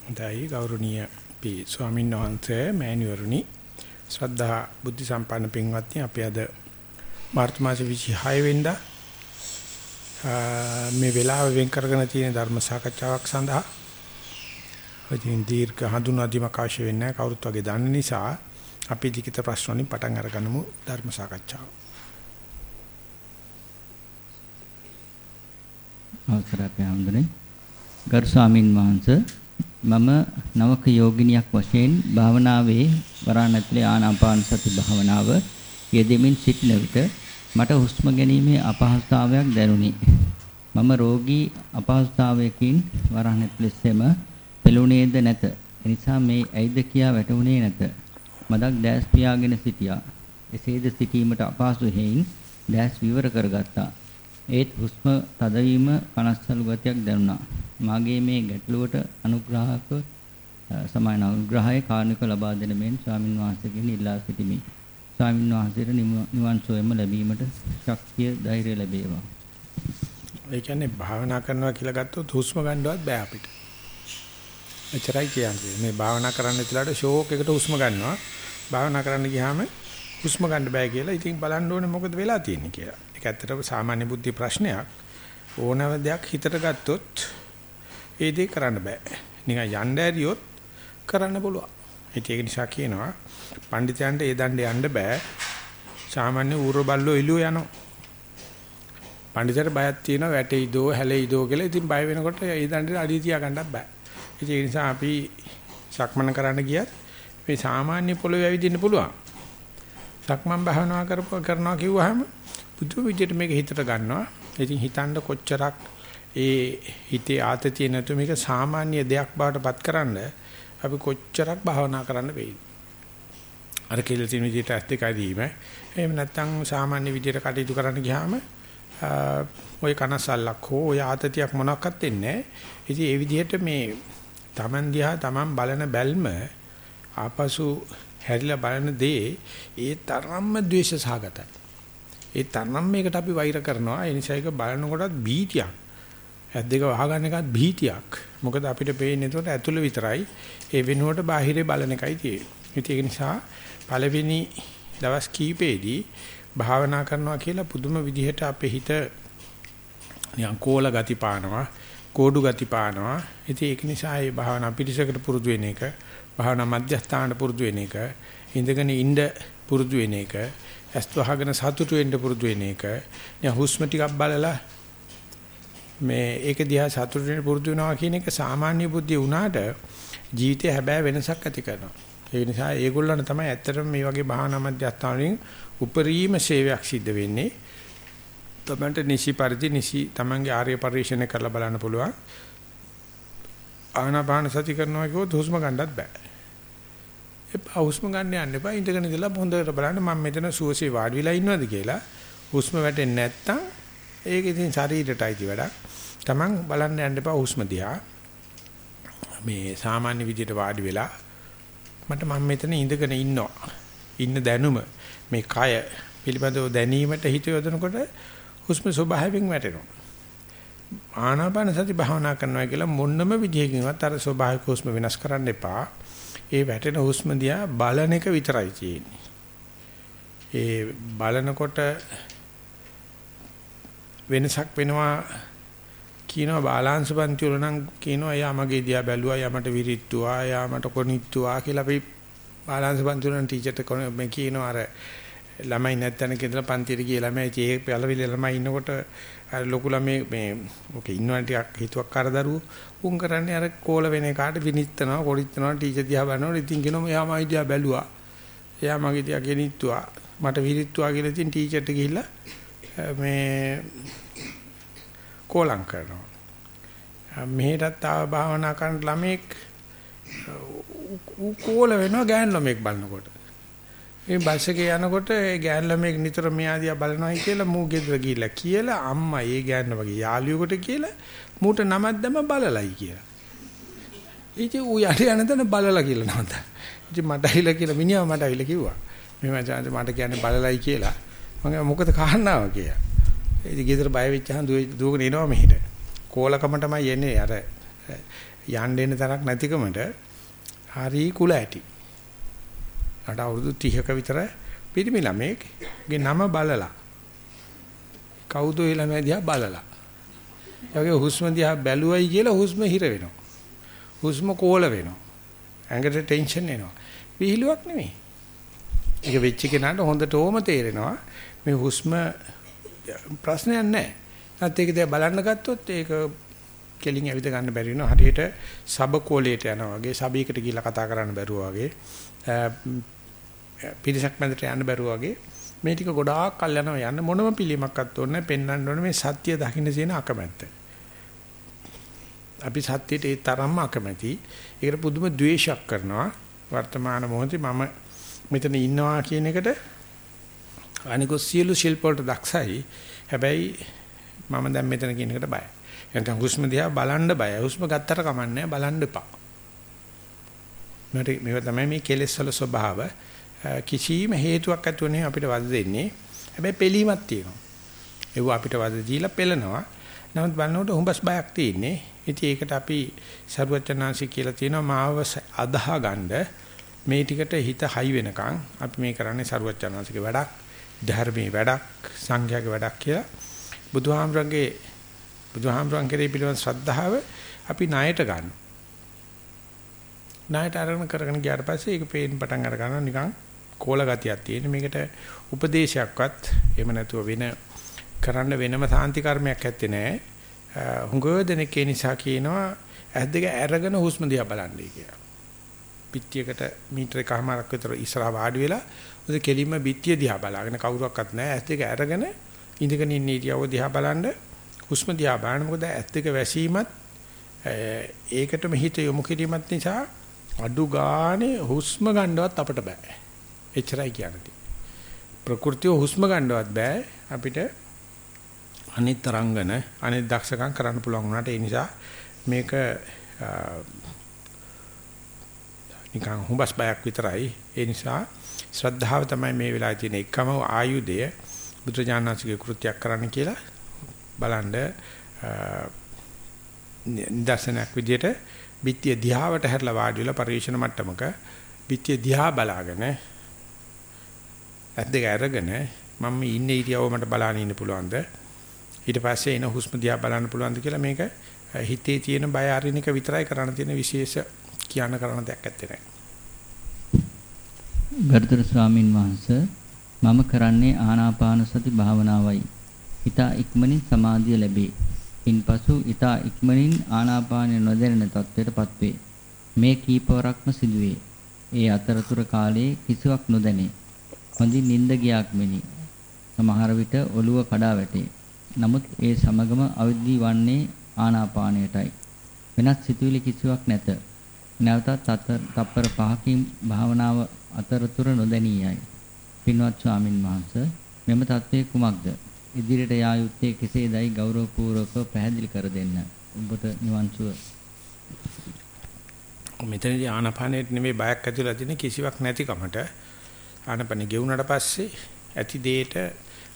හොඳයි ගෞරවනීය පී. ස්වාමීන් වහන්සේ මෑණිවරුනි. ශ්‍රද්ධා බුද්ධ සම්පන්න පින්වත්නි අපි අද මාර්තු මාසේ 26 වෙනිදා මේ වෙලාව වෙන් කරගෙන තියෙන ධර්ම සාකච්ඡාවක් සඳහා. ඉතින් දීර්ඝ හඳුනා දීමක් අවශ්‍ය වෙන්නේ කවුරුත් වගේ දන්න නිසා අපි ලිඛිත ප්‍රශ්න වලින් පටන් අරගනිමු ධර්ම සාකච්ඡාව. අවසරයි අපේ හඳුනේ ගරු ස්වාමින් වහන්සේ මම නවක යෝගිනියක් වශයෙන් භාවනාවේ වරණ ඇතුලේ ආනාපාන සති භාවනාව යෙදෙමින් සිටින විට මට හුස්ම ගැනීමේ අපහසුතාවයක් දැනුනි. මම රෝගී අපහසුතාවයකින් වරණ ඇතුලේසෙම පෙළුණේද නැත. එනිසා මේ ඇයිද කියා වැටුනේ නැත. මදක් දැස් පියාගෙන සිටියා. එසේද සිටීමට අපහසු හේයින් දැස් විවර කරගත්තා. ඒත් හුස්ම තදවීම කනස්සලු ගතියක් දැනුණා. මාගේ මේ ගැටලුවට අනුග්‍රහක සමාන අනුග්‍රහය කාරණක ලබා දෙන මෙන් ස්වාමින් වහන්සේගෙන් ඉල්ලා සිටිමි. ස්වාමින් වහන්සේට නිවන් සොයම ලැබීමට ශක්තිය ධෛර්යය ලැබේවා. ඒ කියන්නේ භාවනා කරනවා කියලා ගත්තොත් හුස්ම ගන්නවත් බෑ අපිට. එච්චරයි කියන්නේ. මේ භාවනා කරන්න ඉතලාට ෂෝක් එකට හුස්ම ගන්නවා. භාවනා කරන්න ගියාම හුස්ම ගන්න බෑ කියලා. ඉතින් බලන්න ඕනේ මොකද වෙලා තියෙන්නේ කියලා. ඒක ඇත්තටම සාමාන්‍ය බුද්ධි ප්‍රශ්නයක්. ඕනම දෙයක් හිතට ගත්තොත් ඒ දේ කරන්න බෑ. නිකන් යන්න ඇරියොත් කරන්න පුළුවන්. ඒක නිසා කියනවා පඬිතයන්ට ඒ දණ්ඩේ යන්න බෑ. සාමාන්‍ය ඌර බල්ලෝ එළුව යනවා. පඬිතට බයක් තියෙනවා වැටෙයිදෝ හැලෙයිදෝ කියලා. ඉතින් බය වෙනකොට ඒ දණ්ඩේ අඩිය තියා ගන්නත් බෑ. ඒ නිසා අපි සක්මන කරන්න ගියත් මේ සාමාන්‍ය පොළොවේ ඇවිදින්න පුළුවන්. සක්මන් භාවනා කරපුවා කරනවා කිව්වහම බුදු විදියට මේක හිතට ගන්නවා. ඉතින් හිතන්න කොච්චරක් ඒ හිතේ ආතතිය නැතු මේක සාමාන්‍ය දෙයක් බවට පත් කරන්න අපි කොච්චරක් භාවනා කරන්න වෙයිද? අර කියලා තියෙන විදිහට ඇස් දෙක ඇදීම. එහෙම නැත්නම් සාමාන්‍ය විදිහට කටයුතු කරන්න ගියාම ওই කනසල්ලක් හෝ ওই ආතතියක් මොනක්වත් වෙන්නේ නැහැ. ඉතින් ඒ විදිහට මේ Taman දිහා Taman බලන බැල්ම ආපසු හැරිලා බලන දේ ඒ තරම්ම ද්වේෂ සහගතයි. ඒ තරම් මේකට අපි වෛර කරනවා. ඒ නිසා ඒක බලනකොටත් බීතියක්. ඇස් දෙක වහගන්න එකත් බීතියක්. මොකද අපිට පේන්නේ එතකොට ඇතුළ විතරයි. ඒ වෙනුවට බාහිරේ බලන එකයි තියෙන්නේ. ඒක නිසා පළවෙනි දවස් කීපෙදී භාවනා කරනවා කියලා පුදුම විදිහට අපේ හිත නිකන් කෝල ගති පානවා, කෝඩු ගති පානවා. ඉතින් ඒක නිසා මේ භාවනා පිටිසකට පුරුදු වෙන එක, භාවනා මධ්‍යස්ථානට පුරුදු වෙන එක, ඉඳගෙන ඉඳ පුරුදු වෙන එක, ඇස් වහගෙන සතුටු වෙන්න පුරුදු වෙන එක, නිකන් හුස්ම ටිකක් බලලා මේ ඒක දිහා සතුටු වෙන්න පුරුදු වෙනවා කියන එක සාමාන්‍ය බුද්ධිය වුණාට ජීවිතේ හැබෑ වෙනසක් ඇති කරනවා. ඒ නිසා ඒගොල්ලන් තමයි ඇත්තටම මේ වගේ භාවනා මධ්‍යස්ථානවලින් උපරිම සේවයක් සිද්ධ වෙන්නේ. තමන්ට නිසි පරිදි නිසි තමන්ගේ ආර්ය පරිශ්‍රණය කරලා බලන්න පුළුවන්. ආනාපාන සති කරනවා කිව්වොත් හුස්ම ගන්නත් බෑ. එපා හුස්ම ගන්න යන්න එපා ඉඳගෙන ඉඳලා හොඳට බලන්න මම මෙතන සුවසේ වාඩි වෙලා ඉන්නවද කියලා. හුස්ම වැටෙන්නේ නැත්තම් ඒක ඉතින් ශරීරයට අයිති වැඩක්. Taman බලන්න යන්න එපා හුස්ම දිහා. මේ සාමාන්‍ය විදිහට වාඩි වෙලා මට මම මෙතන ඉඳගෙන ඉන්නවා. ඉන්න දැනුම මේ කය පිළිබඳව දැනීමට හිත යොදනකොට හුස්ම ස්වභාවයෙන් වැටෙනවා. ආනාපාන සති භාවනා කරනවා කියලා මොන්නම විදිහකින්වත් අර ස්වභාවික හුස්ම වෙනස් කරන්න එපා. ඒ වැටෙන හුස්ම දිහා බලන එක විතරයි තියෙන්නේ. ඒ බලනකොට වෙනසක් වෙනවා කියනවා බාලාංශ පන්ති වල නම් කියනවා එයා මගේ දිහා බැලුවා එයා මට විරිත්තුවා එයා මට කොනිත්තුවා කියලා අපි බාලාංශ පන්ති වල ටීචර්ට මේ කියනවා අර ළමයි නැත්තන කියලා පන්තියට ගිය ළමයි ඒ පළවිල ළමයි ඉන්නකොට අර ලොකු ළමයි මේ ඔකේ ඉන්නවා ටිකක් හිතුවක් කර දරුවෝ උන් කරන්නේ අර කෝල වෙන එකාට විනිත්තනවා කොරිත්තනවා ටීචර් දිහා බලනකොට ඉතින් කියනවා එයා මගේ දිහා බැලුවා එයා මගේ දිහා ගෙනිත්තුවා මට විරිත්තුවා කියලා ඉතින් ටීචර්ට ගිහිල්ලා මේ කෝලම් කරනවා. මෙහෙටත් ආව භාවනා කරන ළමෙක් ඌ කෝල වෙනවා ගෑන් ළමෙක් බලනකොට. මේ බස් එකේ යනකොට ඒ ගෑන් ළමෙක් නිතර මෙයාදියා බලනවායි කියලා මූ ගෙදර ගිහිල්ලා කියලා අම්මා ඒ ගෑන් වගේ යාළුවෙකුට කියලා මූට නමක් දැම බලලයි කියලා. ඉතින් ඌ යට යන තැන බලලා කියලා නමත. ඉතින් මට ඇවිල්ලා කියලා මිනිහා මට ඇවිල්ලා කිව්වා. මෙහෙම මට කියන්නේ බලලයි කියලා. මම මොකද කාරණාව කියලා. ඉතින් ගෙදර බය වෙච්චහම දුවගෙන එනවා මෙහෙට. කෝලකම තමයි එන්නේ අර යන්න එන තරක් නැතිකමට හරි කුල ඇති. අට අවුරුදු 30ක විතර පිරිමි ළමෙක්ගේ නම බලලා කවුද ඒ ළමයා දිහා බලලා. ඒගේ හුස්ම දිහා බැලුවයි කියලා හුස්ම හිර වෙනවා. හුස්ම කෝල වෙනවා. ඇඟට ටෙන්ෂන් එනවා. විහිළුවක් නෙමෙයි. ඒක වෙච්ච කෙනාට හොඳටම තේරෙනවා මේ හුස්ම ප්‍රශ්නයක් නැහැ. නැත්නම් ඒක දිහා බලන්න ගත්තොත් ඒක කෙලින් ඇවිද ගන්න බැරි වෙනවා. හරියට සබ කෝලයට යනවා වගේ සබීකට ගිහිල්ලා කතා කරන්න බැරුව වගේ පිරිසක් මැදට යන්න බැරුව වගේ මේ ටික ගොඩාක් කල් යනවා යන්න මොනම පිළිමක්වත් ඕනේ පෙන්වන්න ඕනේ මේ සත්‍ය දකින්න තියෙන අකමැත්ත. අපි සත්‍යයට ඒ තරම්ම අකමැති. ඒකට පුදුම ද්වේෂයක් කරනවා. වර්තමාන මොහොතේ මම මෙතන ඉන්නවා කියන එකට අනිකෝ සියලු ශිල්ප වලට දක්ෂයි. හැබැයි මම දැන් මෙතන කියන එකට බයයි. නැත්නම් හුස්ම දිහා බලන්න බයයි. හුස්ම ගත්තට කමන්නේ බලන්න එපා. මට මේක තමයි මේ කෙලෙස් වල ස්වභාව. කිසිම හේතුවක් ඇතුව අපිට වද දෙන්නේ. හැබැයි පෙලීමක් තියෙනවා. ඒව අපිට වද දීලා පෙළනවා. නමුත් බලනකොට හුඹස් බයක් තියෙන්නේ. ඉතින් ඒකට අපි සරුවචනාංශي කියලා තියෙනවා මාව අදාහ ගන්න මේ ටිකට හිත හයි වෙනකන් අපි මේ කරන්නේ සරුවචනාංශික වැඩක්, ධර්මයේ වැඩක්, සංඝයාගේ වැඩක් කියලා බුදුහාමරගේ බුදුහාමරන් කෙරේ පිළිවන් ශ්‍රද්ධාව අපි ණයට ගන්න. ණයට අරගෙන කරගෙන ගියාට පස්සේ ඒක පේන්න පටන් අර ගන්නවා. නිකන් කෝල ගතියක් තියෙන මේකට උපදේශයක්වත් එහෙම නැතුව වෙන කරන්න වෙනම සාන්ති කර්මයක් ඇත්තේ නැහැ. හුඟ දෙනෙක් ඒ නිසා කියනවා ඇස් දෙක අරගෙන හුස්ම දිහා බලන්නයි කියලා. පිටියකට මීටර එකමාරක් විතර ඉස්සරහා වාඩි වෙලා උද කෙලින්ම පිටිය දිහා බලාගෙන කවුරක්වත් නැහැ. ඇස් දෙක අරගෙන ඉඳගෙන ඉන්න ඉරියව්ව දිහා බලන්න හුස්ම දිහා බලන්න. මොකද ඇස් දෙක වැසීමත් ඒකටම හිත යොමු කිරීමත් නිසා අඩු ගානේ හුස්ම ගන්නවත් අපිට බෑ. එච්චරයි කියන්නේ. ප්‍රകൃතිය හුස්ම ගන්නවත් බෑ. අපිට අනිත් තරංගන අනිත් දක්ෂකම් කරන්න පුළුවන් වුණාට ඒ නිසා මේක නිකන් හුඹස් බයක් විතරයි. ඒ නිසා ශ්‍රද්ධාව තමයි මේ වෙලාවේ තියෙන එකම ආයුධය. බුදුජානනාංශගේ කෘත්‍යයක් කරන්න කියලා බලන්න නිදර්ශනයක් විදිහට බිත්තිය දිහාවට හැරලා වාඩි වෙලා පරිශන මට්ටමක බිත්තිය දිහා බලාගෙන ඇස් දෙක අරගෙන මම ඉන්නේ ඉරියව මට බලන්න ඉන්න පුළුවන්ද ඊට පස්සේ එන හුස්ම දිහා බලන්න පුළුවන්ද කියලා මේක හිතේ තියෙන බය අරිනික විතරයි කරන්න තියෙන විශේෂ කියන්න කරන දෙයක් ඇත්තේ නැහැ. ගරුතර ස්වාමින් වහන්සේ මම කරන්නේ ආනාපාන සති භාවනාවයි. ඊතා ඉක්මනින් සමාධිය ලැබේ. ඉන්පසු ඊතා ඉක්මනින් ආනාපානය නොදැනෙන තත්ත්වයටපත් වේ. මේ කීපවරක්ම සිදුවේ. ඒ අතරතුර කාලයේ කිසිවක් නොදැනේ. හොඳින් නිින්ද ගියාක් මෙනි. සමහර විට ඔළුව කඩා වැටේ. නමුත් ඒ සමගම අවදි වන්නේ ආනාපානයටයි. වෙනත් සිතුවිලි කිසිවක් නැත. නැවතත් තප්පර 5කින් භාවනාව අතරතුර නොදැනියයි. පින්වත් ස්වාමින් වහන්සේ මෙම தત્ත්වයේ කුමක්ද? ඉදිරියට යා යුත්තේ කෙසේදයි ගෞරවපූර්වකව පැහැදිලි කර දෙන්න. ඔබට නිවන් සුව. මෙතනදී ආනාපානෙට නෙමෙයි බයක් ඇතිලා තියෙන කිසිවක් නැතිකමට ආනපන ගෙවුනට පස්සේ ඇති දෙයට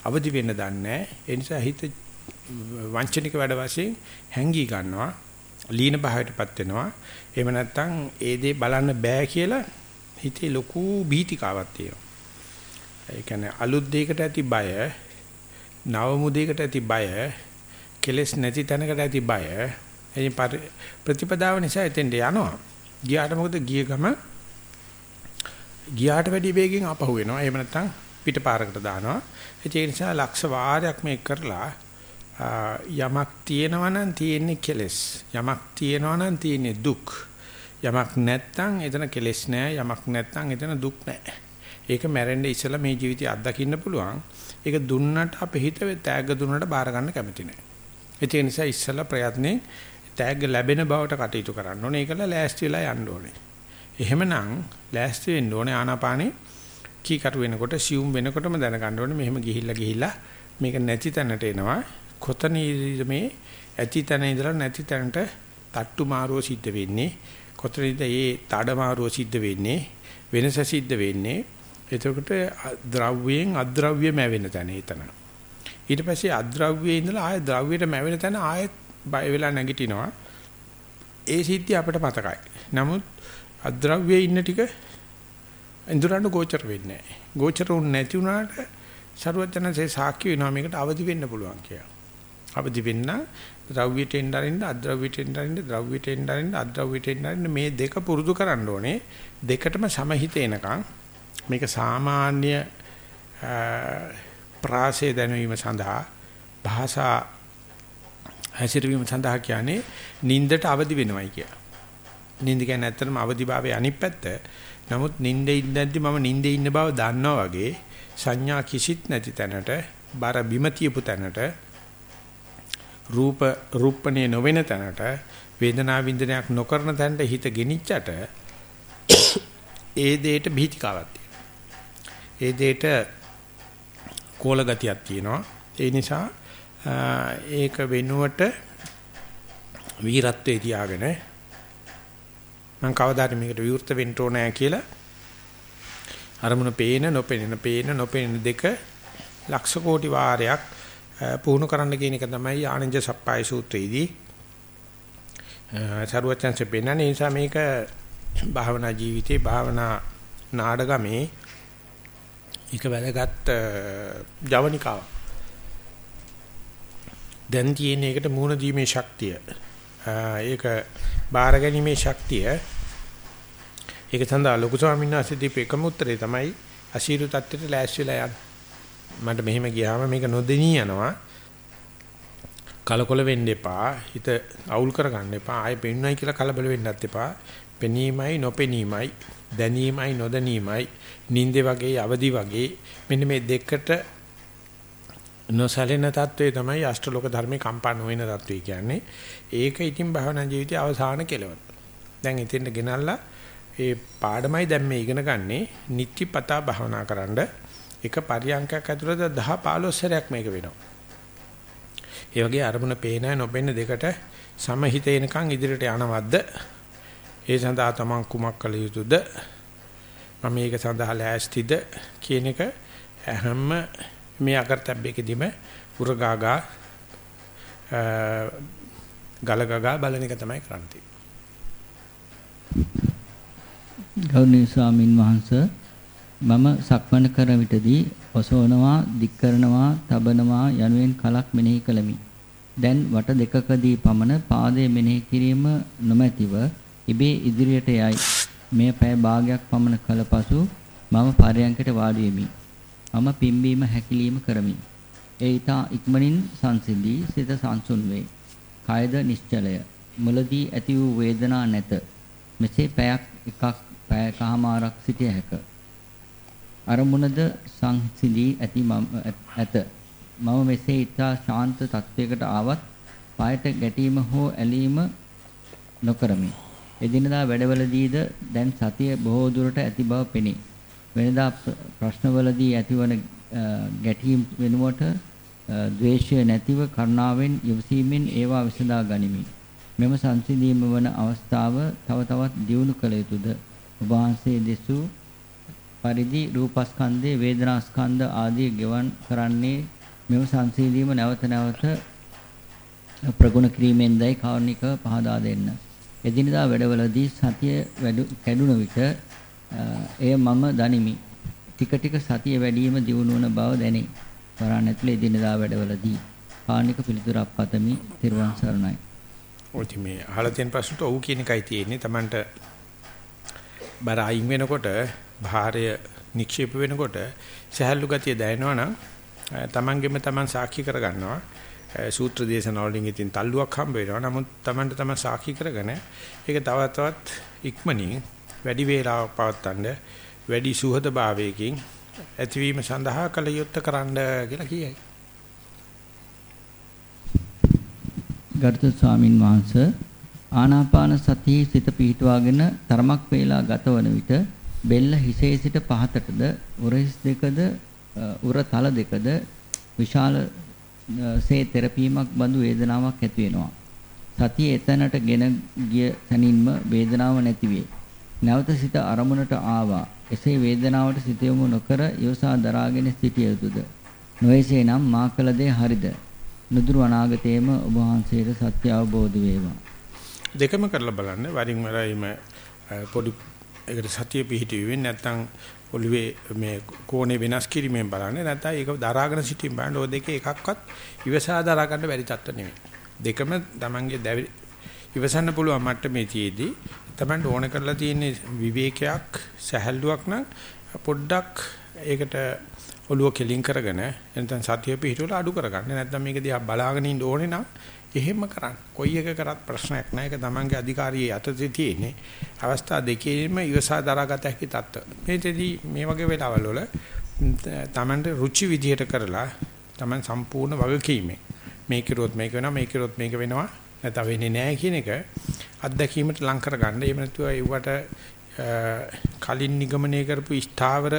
අවදි වෙන්න දන්නේ ඒ නිසා හිත වංචනික වැඩ වශයෙන් හැංගී ගන්නවා. ලීන භාවයටපත් වෙනවා. එහෙම නැත්නම් ඒ දේ බලන්න බෑ කියලා හිතේ ලොකු බීතිකාවක් තියෙනවා. ඒ කියන්නේ අලුත් දෙයකට ඇති බය නව මුදයකට ඇති බය කෙලස් නැති තැනකට ඇති බය එනි ප්‍රතිපදාව නිසා එතෙන්ට යනවා ගියාට මොකද ගිය ගම ගියාට වැඩි වේගෙන් අපහු වෙනවා. එහෙම නැත්නම් පිටපාරකට දානවා. ඒ නිසා ලක්ෂ වාරයක් මේක කරලා යමක් තියෙනවා නම් තියෙන්නේ කෙලෙස්. යමක් තියෙනවා නම් තියෙන්නේ දුක්. යමක් නැත්නම් එතන කෙලෙස් නෑ. යමක් නැත්නම් එතන දුක් නෑ. ඒක මැරෙන්න ඉස්සලා මේ ජීවිතය අත්දකින්න පුළුවන්. ඒක දුන්නට අපේ හිත තෑග්ග දුන්නට බාර ගන්න කැමති නෑ. ඒ නිසා ඉස්සලා ප්‍රයත්නේ තෑග්ග ලැබෙන බවට කටයුතු කරන්න ඕනේ. ඒකල ලෑස්ති වෙලා යන්න ඕනේ. එහෙමනම් ලෑස්ති වෙන්න ඕනේ ආනාපානේ කීකරු වෙනකොට සියුම් වෙනකොටම දැනගන්න ඕනේ මෙහෙම ගිහිල්ලා ගිහිල්ලා මේක නැති තැනට එනවා කොතනීද මේ ඇති තැන ඉඳලා නැති තැනට තට්ටු මාරුව සිද්ධ වෙන්නේ කොතනද මේ තඩ මාරුව සිද්ධ වෙන්නේ වෙනස සිද්ධ වෙන්නේ එතකොට ද්‍රව්‍යයෙන් අද්‍රව්‍ය මැවෙන තැන එතන ඊට පස්සේ අද්‍රව්‍යයේ ඉඳලා ආය ද්‍රව්‍යයට මැවෙන තැන ආයෙත් බය වෙලා නැගිටිනවා ඒ සිද්ධිය අපිට මතකයි. නමුත් අද්‍රව්‍යයේ ඉන්න ටික ඉන්ද්‍රයන්ට ගෝචර වෙන්නේ නැහැ. ගෝචර වුනේ නැති වුණාට ਸਰවඥන්සේ සාක්ෂි වෙනවා මේකට අවදි වෙන්න පුළුවන් කියලා. අවදි වෙන්න ද්‍රව්‍යයට එන්නරින්න අද්‍රව්‍යයට එන්නරින්න ද්‍රව්‍යයට එන්නරින්න අද්‍රව්‍යයට එන්නරින්න මේ දෙක පුරුදු කරන්න ඕනේ. දෙකටම සමහිත එනකන් මේක සාමාන්‍ය ප්‍රාසය දැනවීම සඳහා භාෂා හැසිරවීම සඳහා කියන්නේ නින්දට අවදි වෙනවයි කියලා. නින්ද කියන්නේ ඇත්තටම අවදිභාවයේ අනිත් පැත්ත. නමුත් නින්දේ ඉඳන්දි මම නින්දේ ඉන්න බව දන්නවා වගේ සංඥා කිසිත් නැති තැනට බර බිම තියපු තැනට රූප රූපණේ නොවන තැනට වේදනා වින්දනයක් නොකරන තැනට හිත ගෙනිච්චට ඒ දෙයට බීතිකාවක් තියෙනවා. ඒ දෙයට කෝල ගතියක් තියෙනවා. ඒ නිසා ඒක වෙනුවට වීරත්වයේ තියාගෙන මම කවදාද මේකට විවෘත වෙන්න ඕනෑ කියලා අරමුණ පේන නොපෙනෙන පේන නොපෙනෙන දෙක ලක්ෂ කෝටි වාරයක් පුහුණු කරන්න කියන එක තමයි ආනන්ද සප්පාය සූත්‍රයේදී සරුවචන්සේ පෙන්නන නිසා මේක භාවනා ජීවිතේ භාවනා නාඩගමේ එක වැදගත් ජවනිකාවක් දැන් තියෙන එකට මූණ දීමේ ශක්තිය. ඒක බාර ගැනීමේ ශක්තිය. ඒක සඳහා ලොකු ස්වාමීන් වහන්සේ දීප එකම උත්තරේ තමයි අශීරු தත්ත්වයට ලෑස්ති වෙලා යන්න. මට මෙහෙම ගියාම මේක නොදෙනී යනවා. කලකොල වෙන්න එපා. හිත අවුල් කරගන්න එපා. ආයෙ පෙන්වයි කියලා කලබල වෙන්නත් එපා. පෙනීමයි නොපෙනීමයි දැනීමයි නොදැනීමයි නිින්දේ වගේ අවදි වගේ මෙන්න මේ දෙකට නොසැලෙන தત્ත්වය තමයි අෂ්ටලෝක ධර්මේ කම්පා නොවන தત્ත්වය කියන්නේ. ඒක ඉතින් භවනා ජීවිතයේ අවසාන කෙලවර. දැන් ඉතින්ද ගෙනල්ලා ඒ පාඩමයි දැන් මේ ඉගෙන ගන්නේ නිත්‍යපතා භවනා කරන්න. එක පරියන්කයක් ඇතුළත 10 15 සැරයක් මේක වෙනවා. ඒ වගේ අරමුණ පේන නොපෙන දෙකට සමහිත එනකන් ඉදිරියට යනවද්ද ඒ සඳහා තමන් කුමක් කළ යුතුද? මම මේක සඳහා ලෑස්තිද කියන එක හැම මේ අකරතැබ්බේකදීම උරගාගා ගලගගා බලන එක තමයි කරන්නේ. ගෞරවනීය ස්වාමින් වහන්සේ මම සක්මන කර විටදී ඔසවනවා, දික් කරනවා, තබනවා යනුවෙන් කලක් මෙනෙහි කළමි. දැන් වට දෙකකදී පමණ පාදයේ මෙනෙහි කිරීම නොමැතිව ඉබේ ඉදිරියට යයි. මේ පැය භාගයක් පමණ කල පසු මම පරයන්කට වාඩි වෙමි. මම පිම්බීම හැකිලිම කරමි. ඒ ඊතා ඉක්මනින් සංසිඳී සිත සංසුන් වේ. කායද නිශ්චලය. මුලදී ඇති වූ වේදනා නැත. මෙසේ පැයක් එකක් පැයකමාරක් සිටිය හැක. අරමුණද සංසිඳී ඇති ඇත. මම මෙසේ ඊතා ශාන්ත තත්වයකට ආවත් පායට ගැටීම හෝ ඇලීම නොකරමි. එදිනදා වැඩවලදීද දැන් සතිය බොහෝ දුරට ඇති බව පෙනේ. වෙනදා ප්‍රශ්නවලදී ඇතිවන ගැටීම් වෙනුවට ද්වේෂය නැතිව කරුණාවෙන් යොසීමෙන් ඒවා විසඳා ගනිමි. මෙම සංසිඳීම වන අවස්ථාව තව තවත් දියුණු කළ යුතුද? ඔබ වහන්සේ දෙසූ පරිදි රූපස්කන්ධේ වේදනාස්කන්ධ ආදී ගෙවන් කරන්නේ මෙම සංසිඳීම නැවත නැවත ප්‍රගුණ කිරීමෙන්දයි කාරුණික පහදා දෙන්න. එදිනදා වැඩවලදී සතිය කැඩුන විට එය මම දනිමි. ටික ටික සතිය වැඩිම දියුණු වන බව දැනේ. වරණ ඇතුලේ දිනදා වැඩවලදී කාණික පිළිතුරක් පතමි. තිරුවන් සරණයි. ඔය මේ අහලා තියෙන ප්‍රශ්නට ඔව් කියන එකයි තියෙන්නේ. Tamanට බර අයින් වෙනකොට භාරය නික්ෂේප වෙනකොට සහැල්ලු ගතිය දැනෙනවා නම් Tamanගෙම Taman සාක්ෂි කරගන්නවා. සූත්‍ර දේශනා වලින් ඉතින් තල්ලුවක් හම්බ වෙනවා. නමුත් Tamanට Taman සාක්ෂි කරගෙන ඒක තව තවත් ඉක්මනින් වැඩි වේලාවක් පවත්වන්න වැඩි සුහද භාවයකින් ඇතිවීම සඳහා කල යුත්තේ කරන්න කියලා කියයි. ගරුතර ස්වාමින් වහන්සේ ආනාපාන සතිය සිත පිහිටුවාගෙන තරමක් වේලා ගතවන විට බෙල්ල හිසේ සිට පහතටද උරහිස් දෙකද උර තල දෙකද විශාල සේ තෙරපීමක් බඳු වේදනාවක් ඇති වෙනවා. සතිය එතනට ගෙන ගිය තනින්ම වේදනාව නැති වේ. නැවත සිත අරමුණට ආවා. එසේ වේදනාවට සිත යොමු නොකර යොසා දරාගෙන සිටිය යුතුද? නොයසේ නම් මා කළ දේ හරිද? නුදුරු අනාගතයේම ඔබ වහන්සේට සත්‍ය අවබෝධ වේවා. දෙකම කරලා බලන්න වරින් වර එimhe පොඩි ඒකට සතිය පිහිටුවෙන්නේ නැත්නම් ඔළුවේ මේ කෝණේ වෙනස් කිරීමෙන් බලන්නේ නැත්නම් ඒක දරාගෙන සිටීම බලන්න ඔය දෙකේ එකක්වත් ඉවසා දරා ගන්න බැරි තත්ත්ව නෙමෙයි. දෙකම Tamange ඉවසන්න පුළුවන් මට්ටමේ තියේදී Tamanට ඕන කරලා තියෙන විවේකයක් සැහැල්ලුවක් නම් පොඩ්ඩක් ඒකට ඔළුව කෙලින් කරගෙන නැත්නම් සතිය පිහිටුවලා අඩු කරගන්න. නැත්නම් මේක දිහා බලාගෙන ඉන්න ඕනේ නම් එහෙම කරන්න. කොයි එක කරත් ප්‍රශ්නයක් නැහැ. ඒක තමන්ගේ අධිකාරියේ යටතේ තියෙන්නේ. අවස්ථා දෙකේම ඉවසා දරාගත හැකි තත්ත්ව. මේකෙදී මේ වගේ වෙලාවල් වල තමන්ට රුචි විදියට කරලා තමන් සම්පූර්ණ වගකීමෙන් මේක කිරුවොත් මේක වෙනවා මේක කිරුවොත් මේක වෙනවා නැත්නම් වෙන්නේ නැහැ කියන එක අත්දැකීමට ලං කරගන්න. එහෙම නැතුව ඒවට කලින් නිගමනය කරපු ස්ථාවර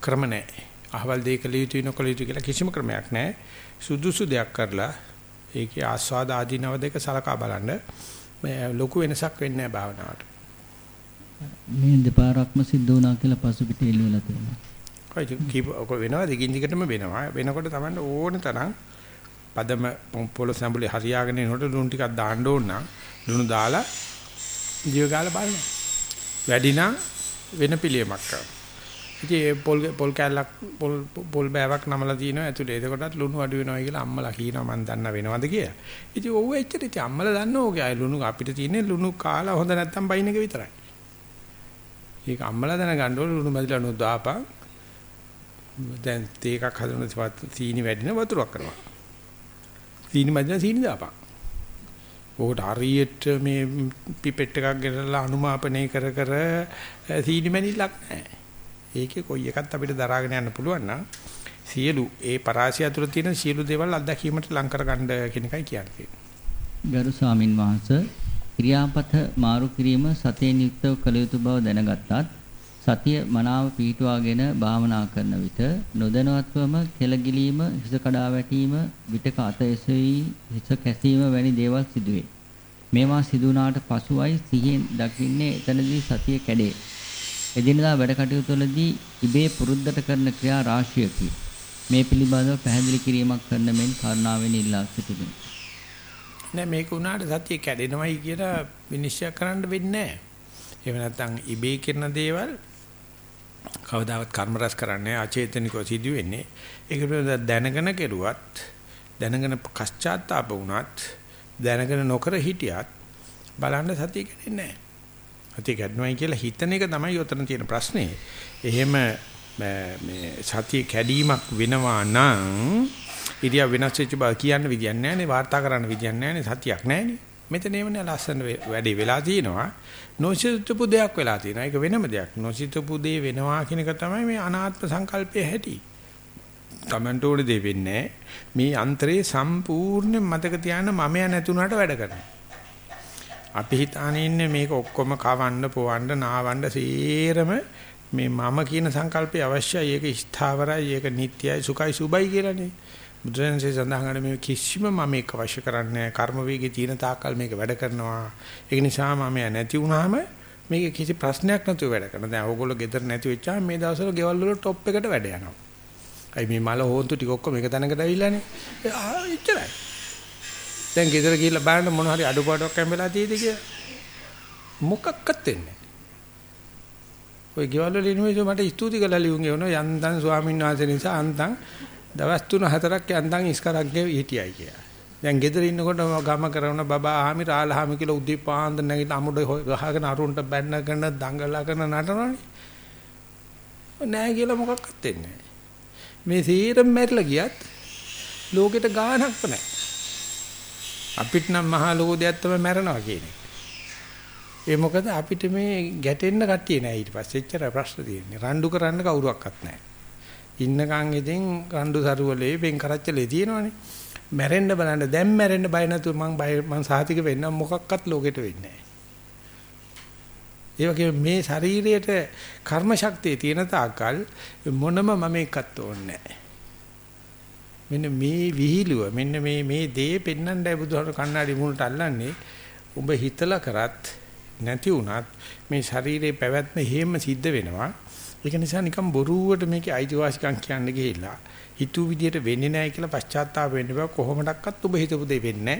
ක්‍රම නැහැ. අහවල් දෙයක ලියුතු නොකළ යුතු කියලා කිසිම ක්‍රමයක් නැහැ. සුදුසු දෙයක් කරලා ඒකේ ආස්වාද ආදීනව දෙක සලකා බලන්න මේ ලොකු වෙනසක් වෙන්නේ නැහැ භාවනාවට. මේ දෙපාරක්ම සිද්ධ වුණා කියලා පසුපිට එළියලා තියෙනවා. කොයි කීප වෙනවා දිගින් දිගටම වෙනවා. වෙනකොට තමයි ඕන තරම් පදම පොළොස් සම්බුලේ හරියාගෙන එනකොට ලුණු ටිකක් දාන්න ඕන නම් ලුණු දාලා ජීව ගාලා බලන්න. වැඩි නම් වෙන පිළියමක් කරනවා. ඉතින් පොල් පොල් කැල්ලක් පොල් පොල් බෑවක් නමලා තියෙනවා ඇතුලේ. එතකොටත් ලුණු අඩු වෙනවා කියලා අම්මලා කියනවා මම දන්න වෙනවද කියලා. ඉතින් ඔව් එච්චර ඉතින් අම්මලා දන්න ඕකේ. අය ලුණු අපිට තියෙන්නේ ලුණු කාලා හොඳ නැත්තම් බයින් එක විතරයි. ඒක අම්මලා දැනගන්න ඕනේ ලුණු මැදිලා නෝ දාපන්. දැන් තේ එකක් හදන සීනි වැඩින වතුරක් කරනවා. සීනි මැදිලා සීනි දාපන්. ඕකට හරියට මේ පිපෙට් එකක් ගෙනලා අනුමාපනය කර කර සීනි මැනිලක් නැහැ. ඒකේ කොයි එකත් අපිට දරාගෙන යන්න පුළුවන් නම් සියලු ඒ පරාසය අතුර තියෙන සියලු දේවල් අත්දැකීමට ලං කරගන්න කියන එකයි කියන්නේ. ගරු ස්වාමින් වහන්සේ ක්‍රියාපත මාරු කිරීම සතියෙන් යුක්තව කළ යුතු බව දැනගත්තත් සතිය මනාව පීඨවාගෙන භාවනා කරන විට නොදැනුවත්වම කෙලගිලීම හිස කඩා වැටීම විටක අත එසවි හිස කැසීම වැනි දේවල් සිදුවේ. මේවා සිදු වුණාට පසුවයි සිහියෙන් දකින්නේ එතනදී සතිය කැඩේ. එදිනදා වැඩ කටයුතු වලදී ඉබේ පුරුද්දට කරන ක්‍රියා රාශියකි. මේ පිළිබඳව පැහැදිලි කිරීමක් කරන මෙන් කරුණාවෙන් ඉල්ලා සිටිමි. නෑ මේක උනාට සතිය කැඩෙනවයි කියලා විනිශ්චය කරන්න වෙන්නේ නෑ. එහෙම නැත්නම් ඉබේ කරන දේවල් කවදාවත් කර්ම රැස් කරන්නේ අචේතනිකව සිදු වෙන්නේ. ඒක දැනගෙන කෙරුවත් දැනගෙන පශ්චාත්තාප වුණත් දැනගෙන නොකර හිටියත් බලන්න සතිය කැඩෙන්නේ නෑ. සතිය කැඩනවයි කියලා හිතන එක තමයි උතන තියෙන ප්‍රශ්නේ. එහෙම මේ සතිය කැඩීමක් වෙනවා නම් ඉරියා වෙනස් වෙච්ච බව කියන්න විදියක් නැහැ නේ වාර්තා කරන්න විදියක් නැහැ නේ සතියක් නැහැ නේ. මෙතන එවනේ ලස්සන වැඩේ වෙලා තියෙනවා. නොසිතපු දෙයක් වෙලා තියෙනවා. ඒක වෙනම දෙයක්. නොසිතපු දේ වෙනවා කියන එක තමයි මේ අනාත්ම සංකල්පයේ හැටි. කමෙන්ට් උඩ දෙ වෙන්නේ මේ අන්තරේ සම්පූර්ණ මතක තියාගෙන මමයා නැතුණාට වැඩ කරනවා. අපි හිතානේ ඉන්නේ මේක ඔක්කොම කවන්න පොවන්න නාවන්න සීරම මේ මම කියන සංකල්පය අවශ්‍යයි. ඒක ස්ථාවරයි ඒක නිට්ටයයි සුඛයි සුබයි කියලානේ. බුදුරජාණන්සේ සඳහන් කරන මේ කිසිම මම මේක අවශ්‍ය කරන්නේ කර්ම වේගයේ තියෙන තාක්කල් මේක වැඩ කරනවා. ඒක නිසා මම නැති වුනහම මේක කිසි ප්‍රශ්නයක් නැතුව වැඩ කරනවා. දැන් ඕගොල්ලෝ ගෙදර නැති වෙච්චාම මේ දවස්වල ගෙවල් වල টොප් එකට වැඩ යනවා. අයි මේ මල හොන්තු ටික ඔක්කොම එක තැනකට ඇවිල්ලානේ. ආ එච්චරයි දැන් ගෙදර ගිහිල්ලා බලන්න මොන හරි අඩුපාඩුවක් හම් වෙලා තියෙද කියලා. මොකක්වත් වෙන්නේ ඔය ගෙවල් වල ඉන්නේ මට ස්තුති කළා ලියුම් ගෙවන යන්තම් ස්වාමීන් වහන්සේ නිසා අන්තම් දවස් 3-4ක් යන්තම් ඉස්කරක් ගෙව හිටියයි කියලා. දැන් ගෙදර ඉන්නකොට ගම කරන බබා ආමි රාලහාමි කියලා උදේ පාන්දර නැගිටලා අමුඩ ගහගෙන අරුන්ට බැන්න කරන දඟලලා කරන නටනවනේ. නෑ කියලා මොකක්වත් වෙන්නේ නෑ. මේ සීරම් මැරිලා ගියත් ලෝකෙට ගාණක් නැහැ. අපිට නම් මහා ලෝක දෙයක් තමයි මැරෙනවා කියන්නේ. ඒ මොකද අපිට මේ ගැටෙන්න කට්ටිය නෑ ඊට පස්සේ එච්චර ප්‍රශ්න තියෙන්නේ. රණ්ඩු කරන්න කවුරුවක්වත් නෑ. ඉන්නකන් ඉතින් රණ්ඩු සරුවලේ වෙන් කරච්චලේ තියෙනවනේ. මැරෙන්න බලන්න දැන් මැරෙන්න බය නැතුව මං බය මං සාතික වෙන්න මොකක්වත් ලෝකෙට වෙන්නේ නෑ. ඒ වගේ මේ ශරීරයට කර්ම ශක්තිය තියෙන තාක්කල් මොනම මම එකත් ඕනේ නෑ. මෙන්න මේ විහිළුව මෙන්න මේ මේ දේ පෙන්වන්නයි බුදුහාර කණ්ණාඩි මුලට අල්ලන්නේ. ඔබ හිතලා කරත් නැති වුණත් මේ ශරීරේ පැවැත්ම හේම සිද්ධ වෙනවා. ඒක නිසා නිකන් බොරුවට මේකේ අයිතිවාසිකම් කියන්න ගිහිල්ලා හිතු විදියට වෙන්නේ නැහැ කියලා පශ්චාත්තාප වෙන්න බෑ. කොහොමඩක්වත් ඔබ හිතපු දෙ වෙන්නේ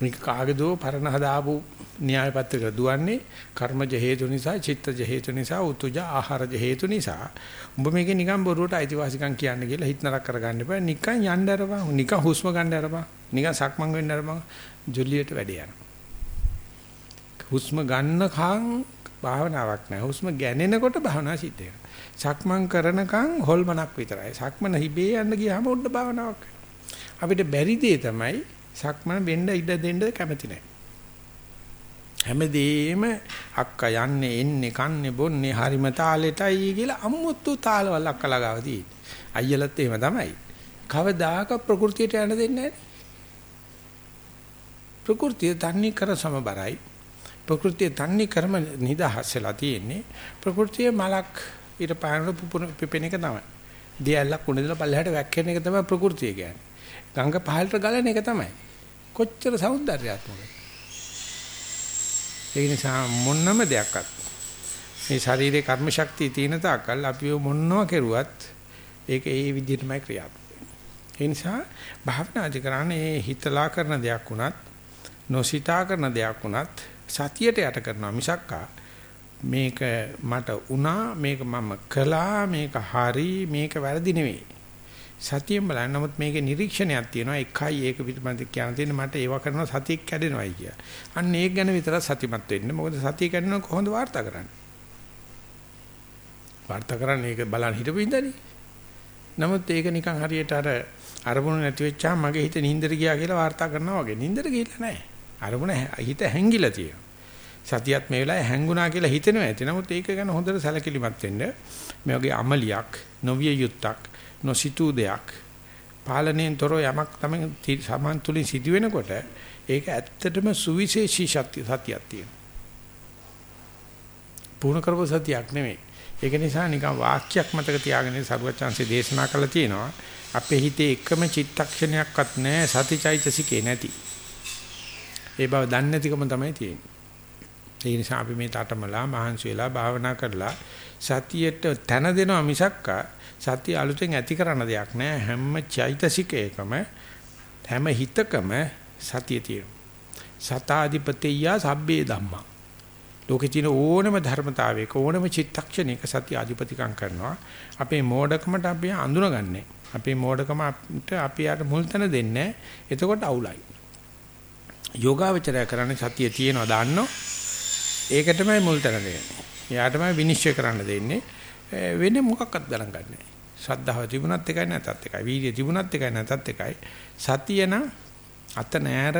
මේක කාගේදෝ පරණ හදාපු න්‍යාය පත්‍රයක දුවන්නේ කර්මජ හේතු නිසා, චිත්තජ හේතු නිසා, උතුජ ආහාරජ හේතු නිසා. උඹ මේකේ නිකන් බොරුවට අයිතිවාසිකම් කියන්න කියලා හිත නරක කරගන්න එපා. නිකන් යන්න අරපන්. නිකන් හුස්ම ගන්න අරපන්. නිකන් සක්මන් වෙන්න අරපන්. ජොලියට වැඩ යනවා. හුස්ම ගන්න කන් භාවනාවක් නැහැ. හුස්ම ගැනෙනකොට භාවනා සිද්ධ වෙනවා. සක්මන් කරනකන් හොල්මනක් විතරයි. සක්මන හිබේ යන්න ගියාම උඩ භාවනාවක් අපිට බැරි දේ තමයි සක්මන් වෙන්න ඉඩ දෙන්න කැමති නැහැ. හැමදේම අක්ක යන්නේ එන්නේ කන්නේ බොන්නේ හරිම තාලෙටයි කියලා අම්මුතු තාලවල අක්කලා ගාව තියෙන්නේ. අයියලත් එහෙම තමයි. කවදාක ප්‍රകൃතියට යන්න දෙන්නේ නැහැ. ප්‍රകൃතිය තන්නේ කර සමබරයි. ප්‍රകൃතිය තන්නේ කරම නිදහසලා තියෙන්නේ. ප්‍රകൃතිය මලක් ඊට පානර පිපෙන එක තමයි. දියල්ලක් උණදලා පල්ලෙහාට වැක්කෙන එක තමයි ප්‍රകൃතිය කියන්නේ. ගංගා පහළට ගලන එක තමයි. කොච්චර సౌందర్యාත්මකද ඒ නිසා මොනම දෙයක්වත් මේ ශරීරේ කර්ම ශක්තිය තියෙන තාක්කල් අපි මොනවා කෙරුවත් ඒක ඒ විදිහටමයි ක්‍රියාත්මක වෙන්නේ. ඒ නිසා භාවනාදි කරන්නේ හිතලා කරන දෙයක් වුණත් නොසිතා කරන දෙයක් වුණත් සතියට යට කරනවා මිසක්කා මේක මට වුණා මේක මම කළා මේක හරි මේක වැරදි නෙවෙයි. සතියෙන් බලන්න නමුත් මේකේ නිරීක්ෂණයක් තියෙනවා එකයි ඒක පිටමන්ද කියන තියෙන මට ඒවා කරනවා සතිය කැඩෙනවයි කිය. අන්න ඒක ගැන විතරක් සතිමත් වෙන්න. මොකද සතිය කැඩෙනවා කොහොමද වාර්තා කරන්නේ? වාර්තා කරන්නේ ඒක බලන් හිටපු ඉඳනේ. නමුත් ඒක නිකන් හරියට අර අරමුණ නැති වෙච්චාම මගේ හිත නින්දට ගියා කියලා වාර්තා කරනවා වගේ. නින්දට ගිහිල්ලා නැහැ. අරමුණ හිත හැංගිලා තියෙනවා. සතියත් මේ වෙලාවේ හැංගුණා කියලා හිතෙනවා ඇති. නමුත් ඒක ගැන හොඳට සැලකිලිමත් වෙන්න. මේ වගේ අමලියක්, නොවිය යුත්තක් නොසිතූ දෙයක් පාලනයෙන් තොර යමක් තමයි සමන් තුලින් සිදු වෙනකොට ඒක ඇත්තටම සුවිශේෂී ශක්තිය සතියක් තියෙනවා. පුහුණු කරපු සතියක් නෙමෙයි. ඒක නිසා නිකන් වාක්‍යයක් මතක තියාගෙන සරුවචාන්සේ දේශනා කළා තියෙනවා. අපේ හිතේ එකම චිත්තක්ෂණයක්වත් නැහැ සතිචෛතසිකේ නැති. ඒ බව දන්නේ නැතිකම තමයි තියෙන්නේ. ඒ නිසා අපි මේ තටමලා මහන්සි වෙලා භාවනා කරලා සතියට තන දෙනවා මිසක්කා සතිය අලුතෙන් ඇති කරන දෙයක් නෑ. හැම චෛතසිකයකම හැම හිතකම සතිය තියෙනවා. සතාධිපතිය සබ්බේ ධම්මා. ලෝකේ තියෙන ඕනම ධර්මතාවයක ඕනම චිත්තක්ෂණයක සතිය අධිපතිකම් කරනවා. අපේ මෝඩකමට අපි අඳුනගන්නේ. අපේ මෝඩකමට අපි යාට මුල් තැන දෙන්නේ එතකොට අවුලයි. යෝගාවචරය කරන්නේ සතිය තියෙනවා දාන්නෝ ඒක තමයි මුල් තැන දෙන්නේ එයාටමයි විනිශ්චය කරන්න දෙන්නේ වෙන්නේ මොකක්වත් ගණන් ගන්නෑ ශ්‍රද්ධාව තිබුණත් එකයි නැතත් එකයි. වීර්යය තිබුණත් එකයි නැතත් එකයි. සතිය නම් අත නෑර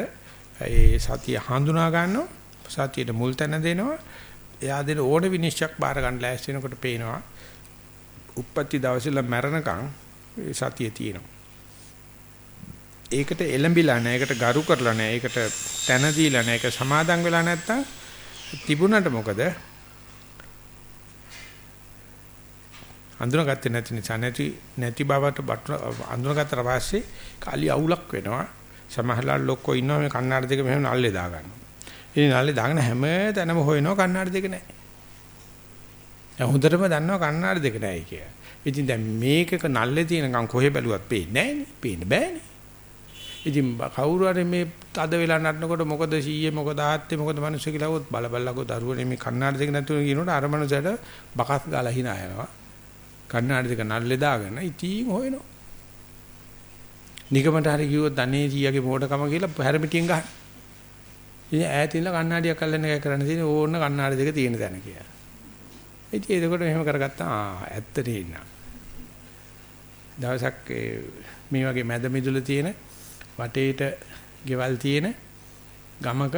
ඒ සතිය හඳුනා ගන්නවා. සතියට මුල් තැන දෙනවා. එයා දෙන ඕන විනිශ්චයක් බාර ගන්න ලෑස්ති වෙනකොට පේනවා. උප්පත්ති දවසේලා මැරණකම් සතිය තියෙනවා. ඒකට එළඹිලා නැහැ. ඒකට ගරු කරලා නැහැ. ඒකට තැන දීලා නැහැ. ඒක සමාදම් වෙලා නැත්තම් තිබුණට මොකද? අඳුනගත්තේ නැති නිසා නැති නැති බවට අඳුනගත්තට පස්සේ කාලි අවුලක් වෙනවා. සමහරවල් ලොක්කෝ ඉන්නවා මේ කන්නාඩි දෙක මෙහෙම නල්ලේ දාගන්න. ඉතින් නල්ලේ දාගෙන හැම තැනම හොයනවා කන්නාඩි දෙක නැහැ. දැන් හොඳටම දන්නවා කන්නාඩි දෙක නැහැ කියලා. ඉතින් දැන් මේකක නල්ලේ තියෙනකන් කොහෙ බැලුවත් පේන්නේ නැහනේ. පේන්න බෑනේ. ඉතින් කවුරු හරි මේ තද වෙලා නටනකොට මොකද සීයේ මොකද ආත්තේ මොකද මිනිස්සු කියලා වොත් බල බල්ලකෝ දරුවනේ මේ කන්නාඩි දෙක නැතුව කියනකොට අර මනුස්සයට බකස් ගාලා hina යනවා. කන්නාඩි දෙක නල්ලේ දාගෙන ඉතින් හොයනවා. නිකමට හරි කිව්වොත් අනේ ජීයාගේ මෝඩකම කියලා හැරමිටියෙන් ගහන. ඉතින් ඈත ඉන්න කන්නාඩියක් අල්ලන්න එකයි කරන්න තියෙන්නේ ඕන්න කන්නාඩි දෙක තියෙන තැන කියලා. ඉතින් එතකොට මෙහෙම කරගත්තා ආ ඇත්තට ඉන්න. දවසක් මේ වගේ මැද මිදුල තියෙන වටේට ගෙවල් තියෙන ගමක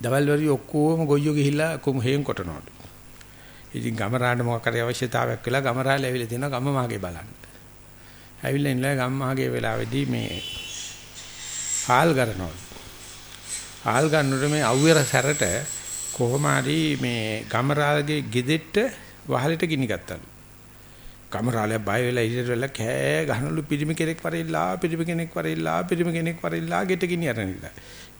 දවල් වල ඔක්කොම ගොයියෝ ගිහිල්ලා කොම් හේන් කොටනවලු. ඉතින් ගමරාට මොකක් හරි අවශ්‍යතාවයක් වෙලා ගමරාල ඇවිල්ලා තිනවා ගම මාගේ බලන්න. ඇවිල්ලා ඉන්නලා ගම මාගේ වෙලාවේදී මේ හාල් ගන්නවලු. හාල් ගන්නකොට මේ අවුවර සැරට කොහොම හරි මේ ගමරාලගේ ගෙදෙට්ට වහලෙට ගිනි ගත්තලු. ගමරාලයා බය වෙලා ඉතින් වෙලා කෑ ගහනලු පිරිමි කෙනෙක් වරෙල්ලා පිරිමි කෙනෙක් වරෙල්ලා පිරිමි කෙනෙක් වරෙල්ලා ගෙට ගිනි අරන් ඉඳලා.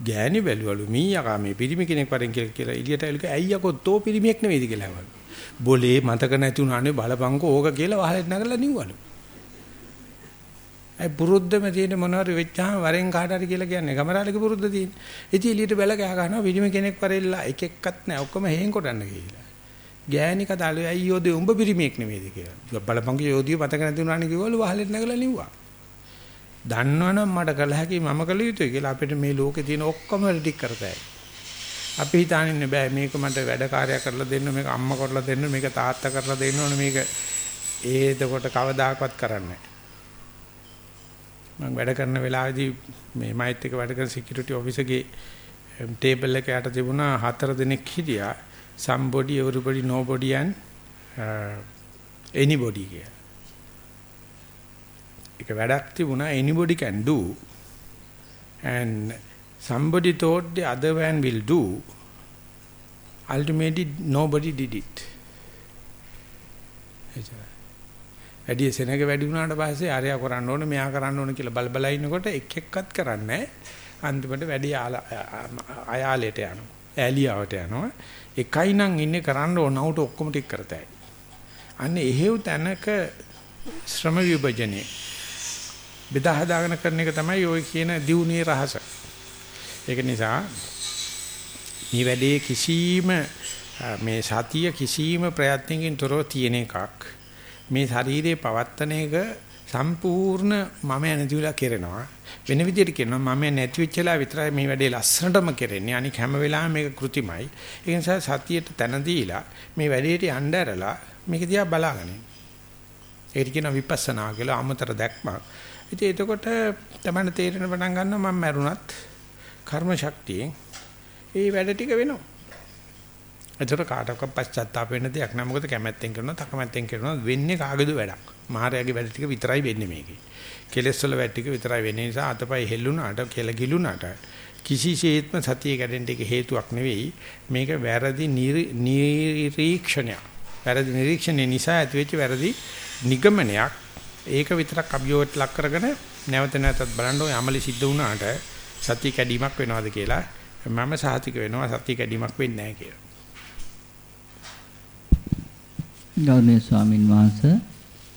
ගෑණි බැලුවලු මීයකා මේ පිරිමි කෙනෙක් වරෙන් කියලා එළියට ඇවිල්ලා ඇයියකෝ තෝ පිරිමියෙක් නෙවෙයිද කියලා ඇහුවලු. බොලේ මතක නැති උනානේ බලපංකෝ ඕක කියලා වහලෙත් නගලා නිව්වලු. ඒ පුරුද්දම තියෙන මොනවාරි වෙච්චාම වරෙන් කාට හරි කියලා කියන්නේ ගමරාලගේ පුරුද්ද තියෙන. ඉතින් එළියට බැල ගහ ගන්නවා පිළිම කෙනෙක් වරෙල්ලා එක එක්කත් නැහැ. ඔක්කොම හේන් කොටන්න ගිහිල්ලා. ගෑණි කතාලේ අයියෝ යෝධේ උඹ පිරිමියෙක් නෙමෙයිද කියලා. බලපංගු යෝධිය මතක නැති වුණානේ කිව්වලු වහලෙත් නැගලා ලිව්වා. දන්නවනම් මට කළ හැකි මම කළ යුතුයි කියලා අපිට මේ ලෝකේ තියෙන ඔක්කොම වැඩ ටික කරතයි. අපි හිතාන්නේ බෑ මේක මට වැඩ කාර්යයක් කරලා දෙන්න මේක අම්මා කරලා දෙන්න මේක තාත්තා කරලා දෙන්න ඕනේ මේක ඒතකොට කවදාකවත් කරන්නේ මම වැඩ කරන වෙලාවේදී මේ මයිත් එක වැඩ කරන සිකියුරිටි ඔෆිසර්ගේ ටේබල් එක යට තිබුණා හතර දෙනෙක් හිටියා somebody everybody nobody and uh, anybody කියලා. ඒක වැඩක් තිබුණා anybody can do. And somebody thought the other one will do. Ultimately nobody did it. වැඩි සෙනග වැඩි වුණාට පස්සේ ආරයා කරන්න ඕනේ මෙයා කරන්න ඕනේ කියලා බල බල ඉන්නකොට එක් එක්කත් කරන්නේ අන්තිමට වැඩි අයාලයට යනවා. ඈලියාවට යනවා. එකයි නම් ඉන්නේ කරන්න ඕන උට ඔක්කොම ටික කරතයි අන්න එහෙව් තැනක ශ්‍රම විභජනේ බෙදා හදාගෙන කරන එක තමයි ওই කියන දියුණුවේ රහස. ඒක නිසා මේ වැඩේ කිසිම මේ සතිය කිසිම ප්‍රයත්නකින් තොරව තියෙන එකක්. මේ ශරීරයේ පවත්තන එක සම්පූර්ණ මම නැති වෙලා කෙරෙනවා. වෙන විදිහට කියනවා මම නැති වෙච්ච වෙලාව විතරයි මේ වැඩේ ලස්සනටම කෙරෙන්නේ. අනික හැම වෙලාවෙම මේක કૃතිමයි. ඒ නිසා සතියට තැන දීලා මේ වැඩේට යන්න ඇරලා මේක දිහා බලාගන්න. ඒකට කියනවා විපස්සනා කියලා අමතර දැක්මක්. ඉතින් එතකොට තමයි තේරෙන පටන් ගන්නවා මම මැරුණත් කර්ම ශක්තියෙන් ඒ වැඩ ටික වෙනවා. ඒතර කාටවත් පශ්චාත්තාප වෙන්න දෙයක් නෑ මොකද කැමැත්තෙන් කරනවා තකමැත්තෙන් කරනවා වෙන්නේ කාගේද වැඩක්. මහරයාගේ වැඩ ටික විතරයි වෙන්නේ මේකේ. කෙලස් වල වැඩ ටික විතරයි වෙන්නේ නිසා අතපය හෙල්ලුණාට කෙල ගිලුණාට කිසිසේත්ම සතිය කැඩෙන්න එක හේතුවක් නෙවෙයි මේක වැරදි නිරීක්ෂණයක්. වැරදි නිරීක්ෂණය නිසා ඇතිවෙච්ච වැරදි නිගමනයක් ඒක විතරක් අභියෝගයට ලක් කරගෙන නැවත නැවතත් බලන්න ඕනේ අමලි සිද්ධ වුණාට සතිය කැඩීමක් වෙනවද කියලා මම සාහිතික වෙනවා සතිය කැඩීමක් වෙන්නේ නැහැ කියලා. ගෞරවනීය ස්වාමින් වහන්සේ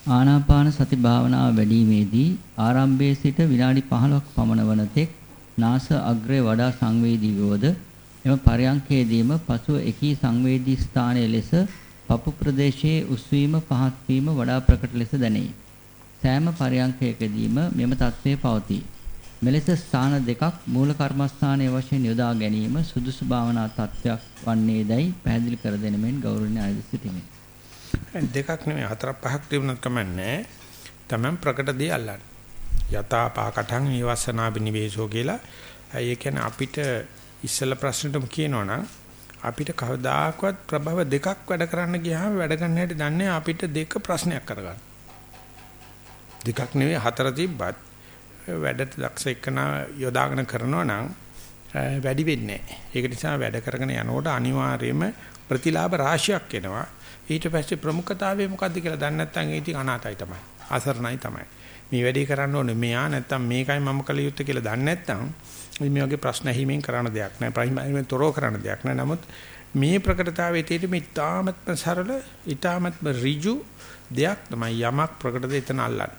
ආනාපාන සති භාවනාව වැඩිීමේදී ආරම්භයේ සිට විනාඩි 15ක් පමණ වන තෙක් නාස අග්‍රය වඩා සංවේදී වූද එම පරයන්කේදීම පසුව එකී සංවේදී ස්ථානයේ ලෙස පපු ප්‍රදේශයේ උස්වීම පහත් වීම වඩා ප්‍රකට ලෙස දැනේ. සෑම පරයන්කයකදීම මෙම தત્ත්වය පවතී. මෙලෙස ස්ථාන දෙකක් මූල කර්මස්ථානයේ වශයෙන් යොදා ගැනීම සුදුසු භාවනා තත්ත්වයක් වන්නේදයි පැහැදිලි කර දෙන මෙන් ගෞරවණීය අයද සිටිමි. දෙකක් නෙමෙයි හතර පහක් තිබුණත් කමන්නේ. තමන් ප්‍රකට දේ අල්ලන්න. යතා පාකටං විවසනා බිනිවේෂෝ කියලා. ඒ කියන්නේ අපිට ඉස්සල ප්‍රශ්නෙටම කියනවනම් අපිට කවදාකවත් ප්‍රභව දෙකක් වැඩ කරන්න ගියාම වැඩ ගන්න හැටි දන්නේ අපිට දෙක ප්‍රශ්නයක් කරගන්න. දෙකක් නෙවෙයි හතර තිබ්බත් වැඩට දක්ෂ එක්කන යොදාගෙන කරනවා නම් වැඩි වෙන්නේ ඒක නිසා වැඩ කරගෙන යනකොට අනිවාර්යයෙන්ම ප්‍රතිලාභ රාශියක් එනවා. ඊට පස්සේ ප්‍රමුඛතාවය මොකද්ද කියලා දන්නේ නැත්නම් ඒ ටික අනාතයි තමයි. අසරණයි තමයි. මේ වැඩේ කරන්න ඕනේ මෙයා නැත්නම් මේකයි මම කළ යුත්තේ කියලා දන්නේ නැත්නම් මේ වගේ ප්‍රශ්න ඇහිමෙන් කරන්න දෙයක් නැහැ. ප්‍රයිමරියෙන් තොරව කරන්න දෙයක් නැහැ. නමුත් මේ ප්‍රකටතාවයේ තියෙන මේ ඊ타මත්ම සරල ඊ타මත්ම ඍජු දෙයක් තමයි යමක් ප්‍රකටද එතන අල්ලන්නේ.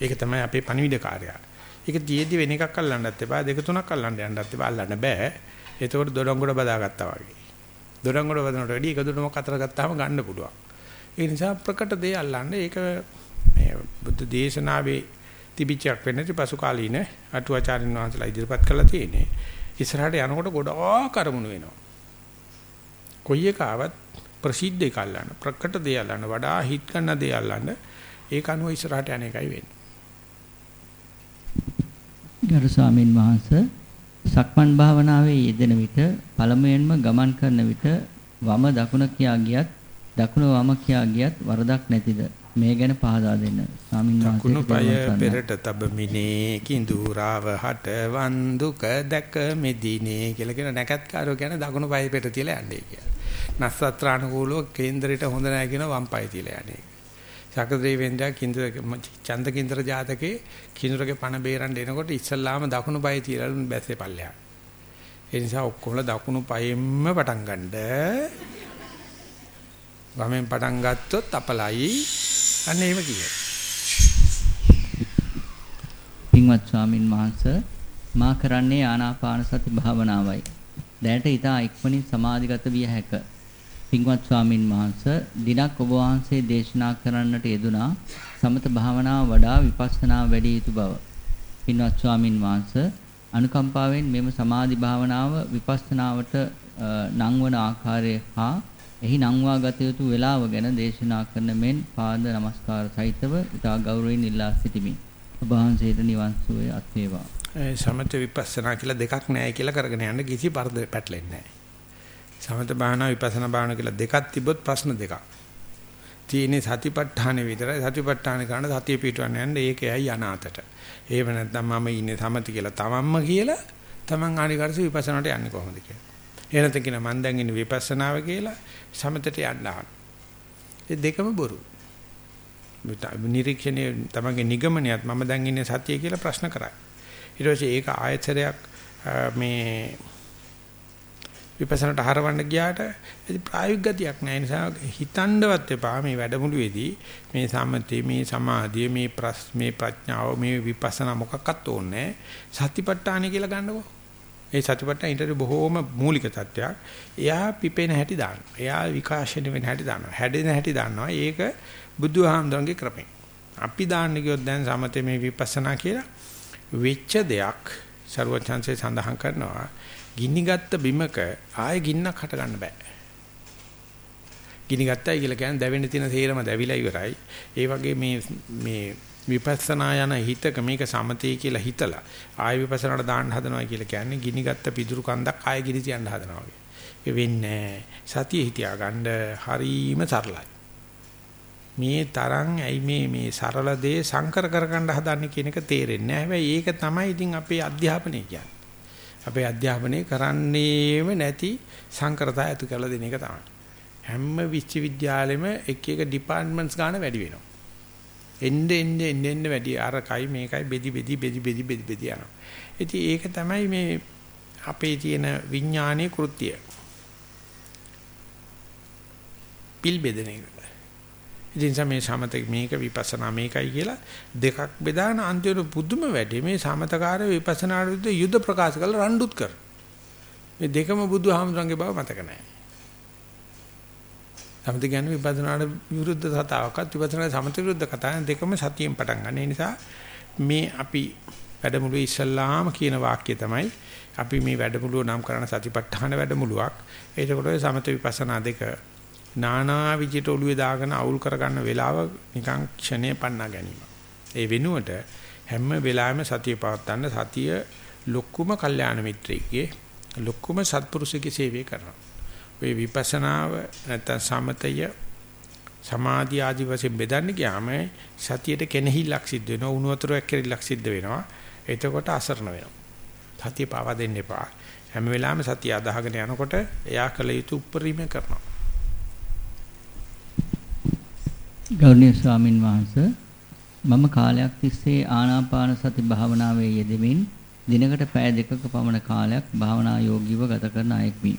ඒක තමයි අපේ පණිවිඩ කාර්යය. ඒක දියේදී වෙන එකක් අල්ලන්නත් එපා දෙක තුනක් අල්ලන්න යන්නත් එපා අල්ලන්න බෑ. එතකොට දොඩංගොඩ බදාගත්තා වගේ. දොඩංගොඩ බදනට වැඩි එක දොඩමක් අතර ගත්තාම ගන්න පුළුවන්. ඒ නිසා ප්‍රකට දේ අල්ලන්න ඒක මේ බුද්ධ දේශනාවේ තිබිච්චක් වෙන්නේ පසු කාලීන අටුවාචාරින් වහන්සේලා ඉදිරිපත් කළා තියෙන්නේ. ඉස්සරහට යනකොට ගොඩාක් අරමුණු වෙනවා. කොයි එක ආවත් ප්‍රසිද්ධ එක අල්ලන්න ප්‍රකට දේ අල්ලන්න වඩා හිත් ගන්න දේ අල්ලන්න ඒක අනුව ඉස්සරහට යන එකයි වෙන්නේ. ගරු ස්වාමින් වහන්සේ සක්මන් භාවනාවේ යෙදෙන විට පළමුවෙන්ම ගමන් කරන විට වම දකුණ කියා ගියත් දකුණ වම කියා ගියත් වරදක් නැතිද මේ ගැන පහදා දෙන්න ස්වාමින් වහන්සේ දකුණු පාය පෙරට තබමිනේ කිඳුරාව හට වන්දුක දැක මෙදිනේ කියලා කියන නැකත්කාරෝ කියන දකුණු පාය පෙරට තියලා යන්නේ කියලා. නස්සත්‍රානුකූලව කේන්දරයට හොඳ නැහැ කියන වම් පාය තියලා යන්නේ. සකදේවෙන්දා කිඳුර චන්ද කිඳුර ජාතකේ කිඳුරගේ පණ බේරන්න එනකොට ඉස්සල්ලාම දකුණු පාය තියලා බැස්සේ පල්ලෙහා. ඒ නිසා ඔක්කොම දකුණු පායෙන්ම පටන් ගන්නද. වමෙන් පටන් ගත්තොත් අපලයි. අන්න එහෙම කියයි. පින්වත් ස්වාමින් වහන්සේ මා කරන්නේ ආනාපාන සති භාවනාවයි. දැනට ඊට ඉක්මනින් සමාධිගත විය හැක. පින්වත් ස්වාමින් වහන්සේ දිනක් ඔබ වහන්සේ දේශනා කරන්නට යෙදුනා සමත භාවනාව වඩා විපස්සනා වැඩි යුතු බව. පින්වත් ස්වාමින් වහන්සේ අනුකම්පාවෙන් මෙම සමාධි භාවනාව විපස්සනාවට නංවන ආකාරය හා එහි නංවා ගත යුතු වේලාව ගැන දේශනා කරන මෙන් පාද නමස්කාර සහිතව ඉතා ගෞරවයෙන් ඉල්ලා සිටිමි. ඔබ වහන්සේට නිවන් සුවය අත් වේවා. සමත විපස්සනා කියලා දෙකක් නැහැ කියලා කරගෙන යන්න කිසි පරද පැටලෙන්නේ නැහැ. සමත භාවනා විපස්සනා භාවනා කියලා දෙකක් තිබ්බොත් ප්‍රශ්න දෙකක්. තියෙන්නේ සතිපට්ඨාන විතරයි සතිපට්ඨාන කරන සතිය පිටවන්න යන්න ඒකයි අනාතට. එහෙම නැත්නම් මම ඉන්නේ සමති කියලා තමන්ම කියලා තමන් ආනිකරස විපස්සනාට යන්නේ කොහොමද කියලා. එහෙනම් කියන මම දැන් ඉන්නේ විපස්සනාව කියලා සමතට යන්න ආන. ඒ දෙකම බොරු. නිරීක්ෂණයේ තමන්ගේ නිගමනයත් මම දැන් ඉන්නේ සතිය කියලා ප්‍රශ්න කරා. ඊට පස්සේ ඒක ආයතනයක් මේ විපස්සනාට හරවන්න ගියාට ඒ ප්‍රායෝගික ගතියක් නැහැ නිසා හිතන්නවත් එපා මේ වැඩමුළුවේදී මේ සම්මතේ මේ සමාධිය මේ ප්‍රස් මේ ප්‍රඥාව මේ විපස්සනා මොකක්වත් ඕනේ සතිපට්ඨාන කියලා ගන්නකො ඒ සතිපට්ඨාන ඊටට බොහෝම මූලික තත්ත්වයක්. එයා පිපෙන හැටි දානවා. එයා විකාශන වෙන හැටි දානවා. හැදෙන හැටි දානවා. ඒක බුදුහාමුදුරන්ගේ ක්‍රමය. අපි දාන්න ගියොත් දැන් සමතේ මේ විපස්සනා කියලා වෙච්ච දෙයක් ਸਰවචන්සේ සඳහන් කරනවා. ගිනිගත්ත බිමක ආයෙ ගින්නක් හට ගන්න බෑ. ගිනිගත්තයි කියලා කියන්නේ දැවෙන්න තියෙන තේරම දැවිලා ඉවරයි. ඒ වගේ මේ මේ විපස්සනා යන හිතක මේක සමතේ කියලා හිතලා ආය විපස්සනාට දාන්න හදනවා කියලා කියන්නේ ගිනිගත්ත පිදුරු කන්දක් ආය ගිනි තියන්න හදනවා වගේ. ඒ වෙන්නේ සතිය හිතියා ගන්න හරීම සරලයි. මේ තරම් ඇයි මේ මේ සරල දේ සංකර කරගන්න හදන්නේ කියන එක තේරෙන්නේ නැහැ. හැබැයි ඒක තමයි ඉතින් අපේ අධ්‍යාපනය කියන්නේ. අපේ අධ්‍යාපනය කරන්නේම නැති සංකරතා ඇති කරලා දෙන එක තමයි. හැම විශ්වවිද්‍යාලෙම එක එක ඩිපාර්ට්මන්ට්ස් ගන්න වැඩි වෙනවා. එන්න එන්න එන්න එන්න වැඩි අරකයි මේකයි බෙදි බෙදි බෙදි බෙදි බෙදි බෙදි යනවා. ඉතින් ඒක තමයි මේ අපේ තියෙන විඥානයේ කෘත්‍යය. පිල් බෙදෙන එක. ඉතින් මේ සමත මේක විපස්සනා මේකයි කියලා දෙකක් බෙදාන අන්තිමට පුදුම වැඩි මේ සමතකාර විපස්සනාට විරුද්ධ යුද්ධ ප්‍රකාශ කරලා රණ්ඩුත් කර. මේ දෙකම බුදුහාමුදුරන්ගේ බව මතක නැහැ. සමත කියන්නේ විපස්සනාට විරුද්ධ කතාවක්වත් විපස්සනා සමත විරුද්ධ කතාවක් දෙකම සතියෙන් පටන් ගන්න. ඒ නිසා මේ අපි වැඩමුළුවේ ඉස්සල්ලාම කියන වාක්‍යය තමයි අපි මේ වැඩමුළුව නම් කරන සතිපට්ඨාන වැඩමුළුවක්. ඒකකොට සමත විපස්සනා දෙක නානා විජිත ඔළුවේ දාගෙන අවුල් කරගන්න වෙලාව නිකන් ක්ෂණේ පන්නා ගැනීම. ඒ වෙනුවට හැම වෙලාවෙම සතිය පවත්වන්න සතිය ලොකුම කල්යාණ මිත්‍රයෙක්ගේ ලොකුම සත්පුරුෂයෙක්ගේ සේවය කරනවා. ඔය විපස්සනාව නැත්නම් සමතය සමාධි ආදි වශයෙන් බෙදන්න ගියාම සතියට කෙනෙහිලක් සිද්ධ වෙනවා උණු වතුරක් කෙරෙහිලක් සිද්ධ වෙනවා එතකොට අසරණ වෙනවා සතිය පාවා දෙන්න එපා හැම වෙලාවෙම සතිය අදාහගෙන යනකොට එයා කළ යුතු උපරිම කරනවා ගෞරවනීය ස්වාමින් වහන්සේ මම කාලයක් තිස්සේ ආනාපාන සති භාවනාවේ යෙදෙමින් දිනකට පැය දෙකක පමණ කාලයක් භාවනා යෝගීව ගත කරන අයෙක් වී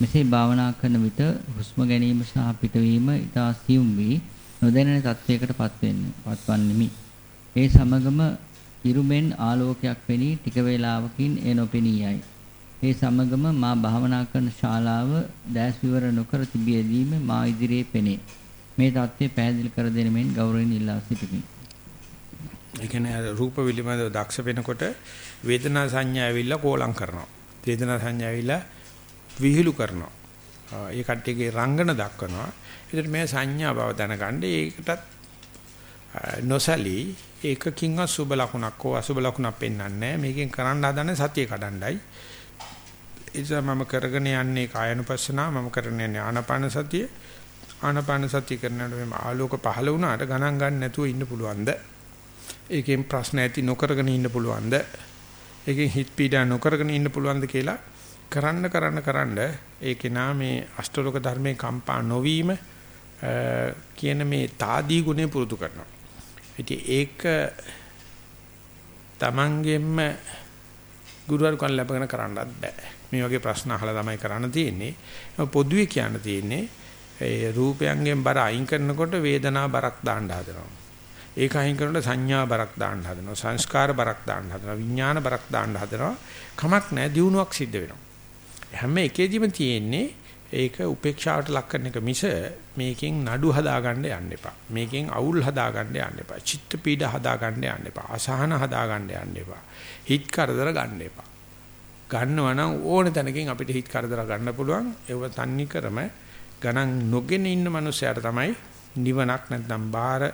මෙසේ භාවනා කරන විට හුස්ම ගැනීම සහ පිටවීම ඉතා සියුම් වී නොදැනෙන තත්වයකට පත්වෙන්නේ පත්වන්නෙමි. ඒ සමගම ඉරුමෙන් ආලෝකයක් පෙනී ටික වේලාවකින් ඒ නොපෙනී යයි. ඒ සමගම මා භාවනා කරන ශාලාව දැස් විවර නොකර තිබියදීම මා ඉදිරියේ පෙනේ. මේ தත්ත්වය පැහැදිලි කර දෙන මෙන් ගෞරවයෙන් ඉල්ලා සිටිමි. ඒ කියන්නේ රූප පිළිබඳව දක්ෂ වෙනකොට වේදනා සංඥා ඇවිල්ලා කෝලම් කරනවා. වේදනා සංඥා ඇවිල්ලා විහිළු කරනවා. ඒ කට්ටියගේ රංගන දක්වනවා. ඒකට මේ සංඥා බව දැනගන්න ඒකටත් නොසලී ඒකකින්ව සුබ ලකුණක් හෝ අසුබ ලකුණක් පෙන්වන්නේ නැහැ. මේකෙන් කරන්න හදන්නේ සතිය කඩන්නයි. ඒ මම කරගෙන යන්නේ කායනුපස්සනාව මම කරගෙන යන්නේ ආනාපාන සතිය. ආනාපාන සතිය කරනකොට මේ ආලෝක පහළ වුණාට ගණන් ගන්න නැතුව ඉන්න පුළුවන්ද? ඒකෙන් ප්‍රශ්න ඇති නොකරගෙන ඉන්න පුළුවන්ද? ඒකෙන් හිත පීඩා නොකරගෙන ඉන්න පුළුවන්ද කියලා කරන්න කරන්න කරන්න ඒකේ නා මේ අෂ්ටලෝක ධර්මයේ කම්පා නොවීම කියන මේ తాදී ගුණය පුරුදු කරනවා. ඉතින් ඒක තමන්ගෙම ගුරුවරුකම් ලැබගෙන කරන්නත් බෑ. මේ වගේ ප්‍රශ්න අහලා තමයි කරන්න තියෙන්නේ. පොදුවේ කියන්න තියෙන්නේ ඒ රූපයන්ගෙන් බර අයින් කරනකොට වේදනා බරක් දාන්න හදනවා. ඒක අයින් කරනකොට සංඥා බරක් දාන්න හදනවා. සංස්කාර බරක් දාන්න හදනවා. විඥාන බරක් දාන්න හදනවා. කමක් නැහැ දියුණුවක් සිද්ධ වෙනවා. හැම එකෙදිම තියෙන්නේ ඒක උපේක්ෂාවට ලක් කරන එක මිස මේකෙන් නඩු හදාගන්න යන්න එපා. මේකෙන් අවුල් හදාගන්න යන්න එපා. චිත්ත පීඩ හදාගන්න යන්න එපා. අසහන හදාගන්න යන්න එපා. හිත කරදර ගන්න එපා. ගන්නවා නම් ඕන තැනකින් අපිට හිත කරදර ගන්න පුළුවන්. ඒව තන්නේ කරම ගණන් නොගෙන ඉන්න මනුස්සයාට තමයි නිවනක් නැත්නම් බාහිර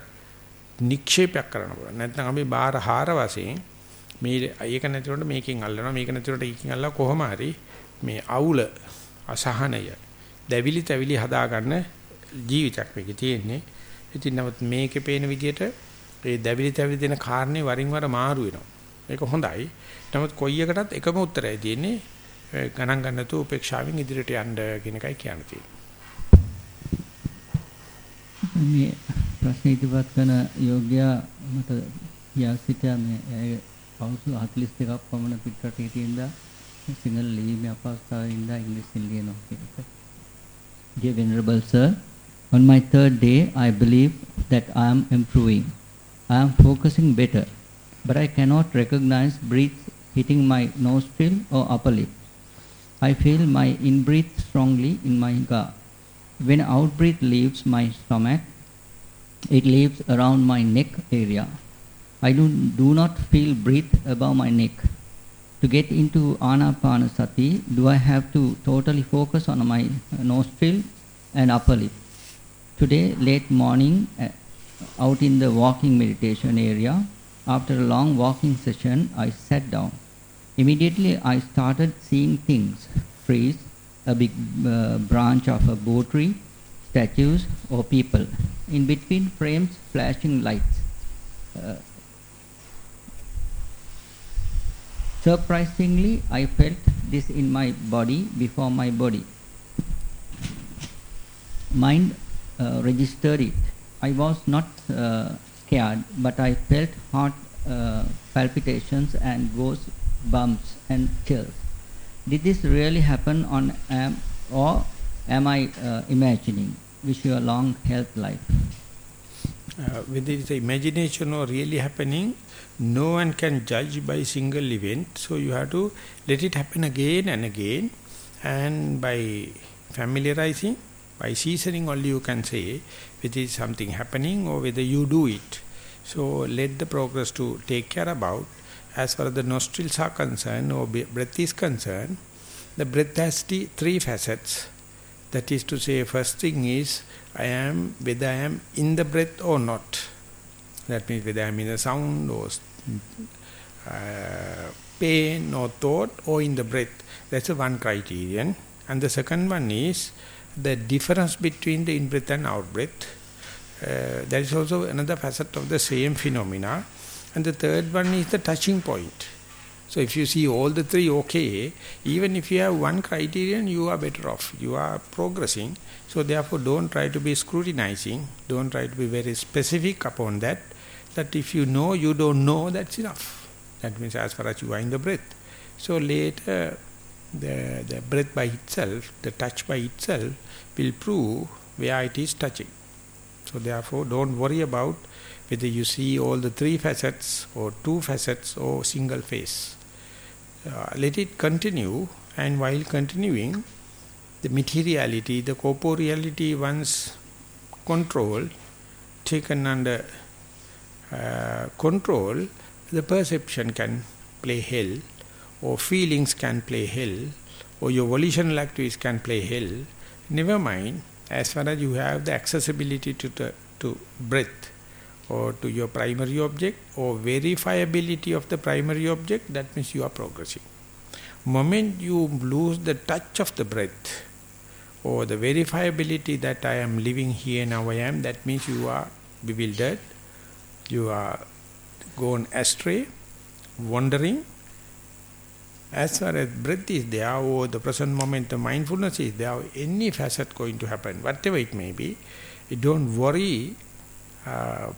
නික්ෂේපයක් කරන්න පුළුවන්. නැත්නම් අපි බාහිර හාර වශයෙන් මේ ඒක නැතිවට මේකෙන් අල්ලනවා මේක නැතිවට ඒකෙන් අල්ලලා කොහොම හරි මේ අවුල අසහනය දැවිලි තැවිලි හදාගන්න ජීවිතයක් මේකේ තියෙන්නේ. ඉතින් නමුත් මේකේ පේන විදිහට ඒ දැවිලි තැවිලි දෙන කාරණේ වරින් වර මාරු වෙනවා. ඒක හොඳයි. නමුත් කොයි එකටත් එකම උත්තරය තියෙන්නේ ගණන් ගන්න තු උපේක්ෂාවෙන් ඉදිරියට යන්න කියන එකයි කියන්න තියෙන්නේ. මේ ප්‍රශ්න ඉදිරිපත් කරන යෝග්‍යයා මට කියා සිටියා මේ අවුරුදු 42ක් පමණ පිටරට හිටින්දා සිංහල ලිවීමේ අපහසුතාවයෙන් ඉඳලා ඉංග්‍රීසියෙන් ලියනවා කියන එක. Dear Venerable Sir, on my third day I believe that I am improving. I am focusing better, but I cannot recognize breath hitting my nostril or upper lip. I feel my in-breath strongly in my gut. When out-breath leaves my stomach, it leaves around my neck area. I do, do not feel breath above my neck. To get into Anapanasati, do I have to totally focus on my nostril and upper lip? Today, late morning, uh, out in the walking meditation area, after a long walking session, I sat down. Immediately, I started seeing things trees, a big uh, branch of a bow tree, statues, or people. In between frames, flashing lights. Uh, Surprisingly, I felt this in my body before my body. Mind uh, registered it. I was not uh, scared, but I felt heart uh, palpitations and ghost bumps and chills. Did this really happen on am or am I uh, imagining? Wish you a long health life. Uh, whether it's imagination or really happening, no one can judge by single event so you have to let it happen again and again and by familiarizing by seasoning only you can say whether it's something happening or whether you do it so let the progress to take care about as far as the nostrils are concerned or breath is concerned the breath has three facets that is to say first thing is i am whether i am in the breath or not that means whether I'm in a sound or uh, pain or thought or in the breath. That's the one criterion. And the second one is the difference between the in-breath and out-breath. Uh, that is also another facet of the same phenomena. And the third one is the touching point. So if you see all the three okay, even if you have one criterion, you are better off. You are progressing. So therefore don't try to be scrutinizing. Don't try to be very specific upon that that if you know you don't know, that's enough. That means as far as you are in the breath. So later, the, the breath by itself, the touch by itself, will prove where it is touching. So therefore, don't worry about whether you see all the three facets or two facets or single face. Uh, let it continue and while continuing, the materiality, the corporeality once controlled, taken under uh, control, the perception can play hell, or feelings can play hell, or your volitional activities can play hell. Never mind, as far as you have the accessibility to, the, to breath, or to your primary object, or verifiability of the primary object, that means you are progressing. Moment you lose the touch of the breath, or the verifiability that I am living here now I am, that means you are bewildered, you are gone astray, wandering. As far as breath is there, or the present moment, the mindfulness is there, any facet going to happen, whatever it may be, you don't worry, uh,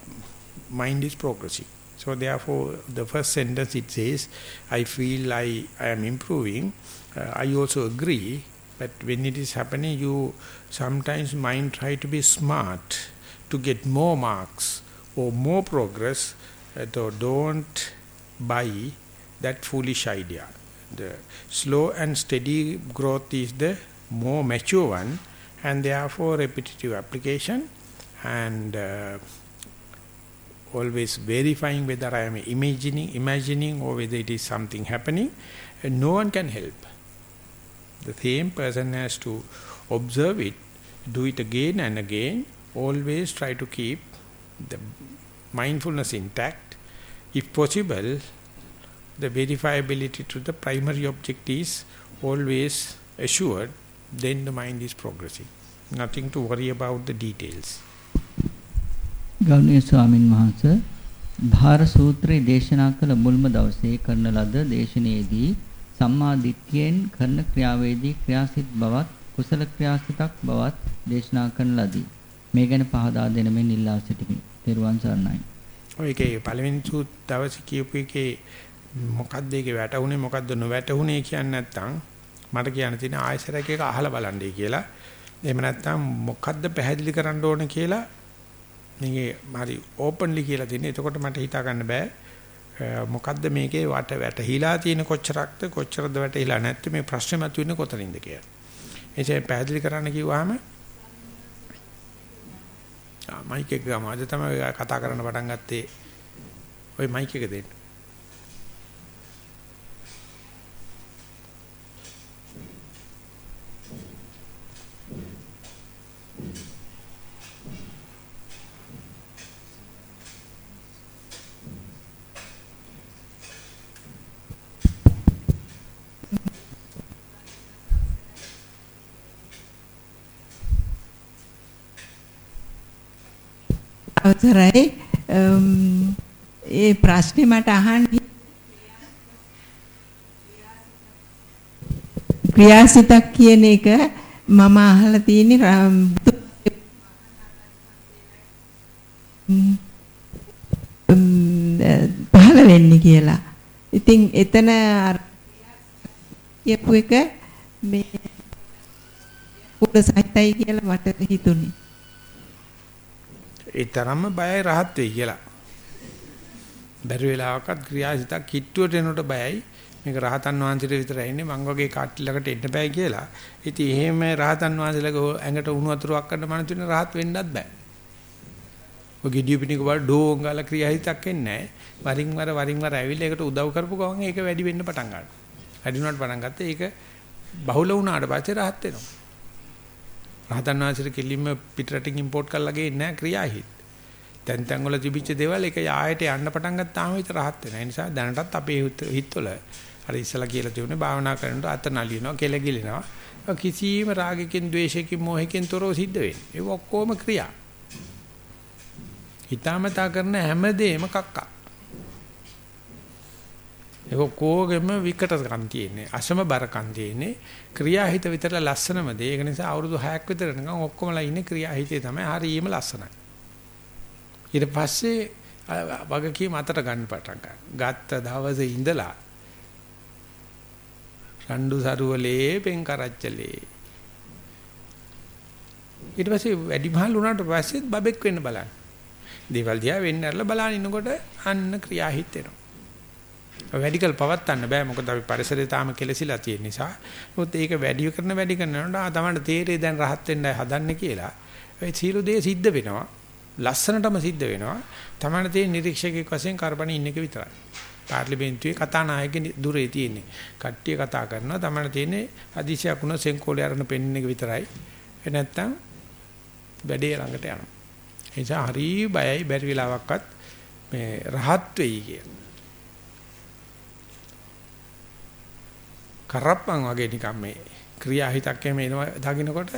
mind is progressing. So therefore, the first sentence it says, I feel I, I am improving. Uh, I also agree, but when it is happening, you sometimes mind try to be smart to get more marks or more progress, uh, so don't buy that foolish idea. The slow and steady growth is the more mature one and therefore repetitive application and uh, always verifying whether I am imagining, imagining or whether it is something happening, and no one can help. The same person has to observe it, do it again and again, always try to keep the mindfulness intact. If possible, the verifiability to the primary object is always assured, then the mind is progressing. Nothing to worry about the details. ගෞණීය ස්වාමින් වහන්සේ භාර සූත්‍රයේ දේශනා කළ මුල්ම දවසේ කරන ලද දේශනාවේදී සම්මා දිට්ඨියෙන් කරන ක්‍රියාවේදී ක්‍රියාසිත බවත් කුසල ක්‍රියාසිතක් බවත් දේශනා කරන ලදී. මේ ගැන පහදා දෙන මෙන් ඉල්ලා සිටිමි. ත්වන් සරණයි. ඔයකේ පළවෙනි සූත් දවසේ කියපු එකේ මොකද්ද ඒකේ වැටුනේ මොකද්ද නොවැටුනේ කියන්නේ නැත්නම් මට කියන්න තියෙන ආයසරක එක අහලා බලන්නයි කියලා. එහෙම නැත්නම් මොකද්ද පැහැදිලි කරන්න ඕනේ කියලා මේකේ හරි ඕපන්ලි කියලා තියෙන. එතකොට මට හිතා ගන්න බෑ. මොකද්ද මේකේ වට වැටහිලා තියෙන කොච්චරක්ද කොච්චරද වැටහිලා නැත්නම් මේ ප්‍රශ්නේ මතුවෙන්නේ කොතනින්ද කියලා. එසේ පැහැදිලි කරන්න කිව්වහම ආ මයික් එක ගම අද තමයි කතා කරන්න පටන් ගත්තේ. ওই මයික් එක දෙන්න. අවසරයි ඒ ප්‍රශ්නේ මට අහන්න ක්‍රියාසිතක් කියන එක මම අහලා තියෙන්නේ පහළ වෙන්නේ කියලා. ඉතින් එතන කියපු එක මේ උඩ සහිතයි කියලා මට හිතුනේ. ඒ තරම්ම බයයි රහත් වෙයි කියලා. බැරි වෙලාවකත් ක්‍රියාසිතක් කිට්ටුවට එනකොට බයයි. මේක රහතන් වහන්සේට විතරයි ඉන්නේ මං වගේ කාටිලකට එන්න බෑ කියලා. ඉතින් එහෙම රහතන් වහන්සේලගේ ඇඟට උණු වතුරක් ගන්න මන තුන රහත් වෙන්නත් බෑ. ඔය gediyu පිටික වල ඩෝංගල ක්‍රියාසිතක් එන්නේ නැහැ. වරින් වර වරින් වර ඇවිල්ලා ඒකට උදව් කරපු ගමන් ඒක වැඩි වෙන්න පටන් ගන්නවා. වැඩි වුණාට පටන් ගත්තා ඒක බහුල වුණාට පස්සේ රහත් වෙනවා. රහතන් වහන්සේට කෙලින්ම පිටරටින් ඉම්පෝට් කරලා ගේන්නේ නැහැ ක්‍රියාහිත. තැන් තැන් වල තිබිච්ච දේවල් එක යායට යන්න පටන් ගත්තාම විතර රහත් වෙනවා. ඒ නිසා දැනටත් අපේ හිතවල අර ඉස්සලා කියලා තියුනේ භාවනා කරනකොට අත නලියනවා, කෙල ගිලිනවා. කිසියම් රාගකින්, ද්වේෂකින්, මොහකින් තොරව සිද්ධ වෙන්නේ. ඒ ඔක්කොම ක්‍රියා. හිතාමතා කරන හැමදේම කක්කා. ඒක කෝගෙම විකටකම් තියෙන්නේ. අසම බරකම් තියෙන්නේ. ක්‍රියාහිත විතර ලස්සනම දේ. ඒක නිසා අවුරුදු 6ක් විතර නිකන් ඔක්කොමලා ඉන්නේ ක්‍රියාහිතේ තමයි. හරියම ලස්සනයි. ඊට පස්සේ වගකීම් අතට ගන්න පටන් ගත්ත දවසේ ඉඳලා රණ්ඩු සරුවලේ පෙන් කරච්චලේ ඊට පස්සේ වැඩිමහල් වුණාට පස්සෙත් බබෙක් වෙන්න බලන්න. දේවල් දිහා වෙන්න ඇරලා බලන ඉන්නකොට අන්න ක්‍රියාහිත වෙනවා. වැඩිකල් පවත්වන්න බෑ මොකද අපි පරිසරය තාම කෙලසිලා තියෙන නිසා. මොකද ඒක වැඩි කරන වැඩි කරනකොට තමයි තේරෙයි දැන් රහත් වෙන්නයි හදන්නේ කියලා. ඒ සීළු දේ සිද්ධ වෙනවා. ලස්සනටම සිද්ධ වෙනවා. තමයි තියෙන නිරීක්ෂකෙක් වශයෙන් කරබන ඉන්න එක විතරයි. පාර්ලිමේන්තුවේ කතානායකගේ දුරේ තියෙන්නේ. කට්ටිය කතා කරනවා තමයි තියෙන්නේ අදිශයක් වුණ සෙන්කෝලේ අරන පෙන්වන එක විතරයි. ඒ නැත්තම් වැඩේ ළඟට යනවා. ඒ නිසා හරි බයයි බැරි වෙලාවක්වත් මේ රහත් වෙයි කියලා. කරප්පන් වගේ නිකන් මේ ක්‍රියාහිතක් එහෙම එනවා දකින්නකොට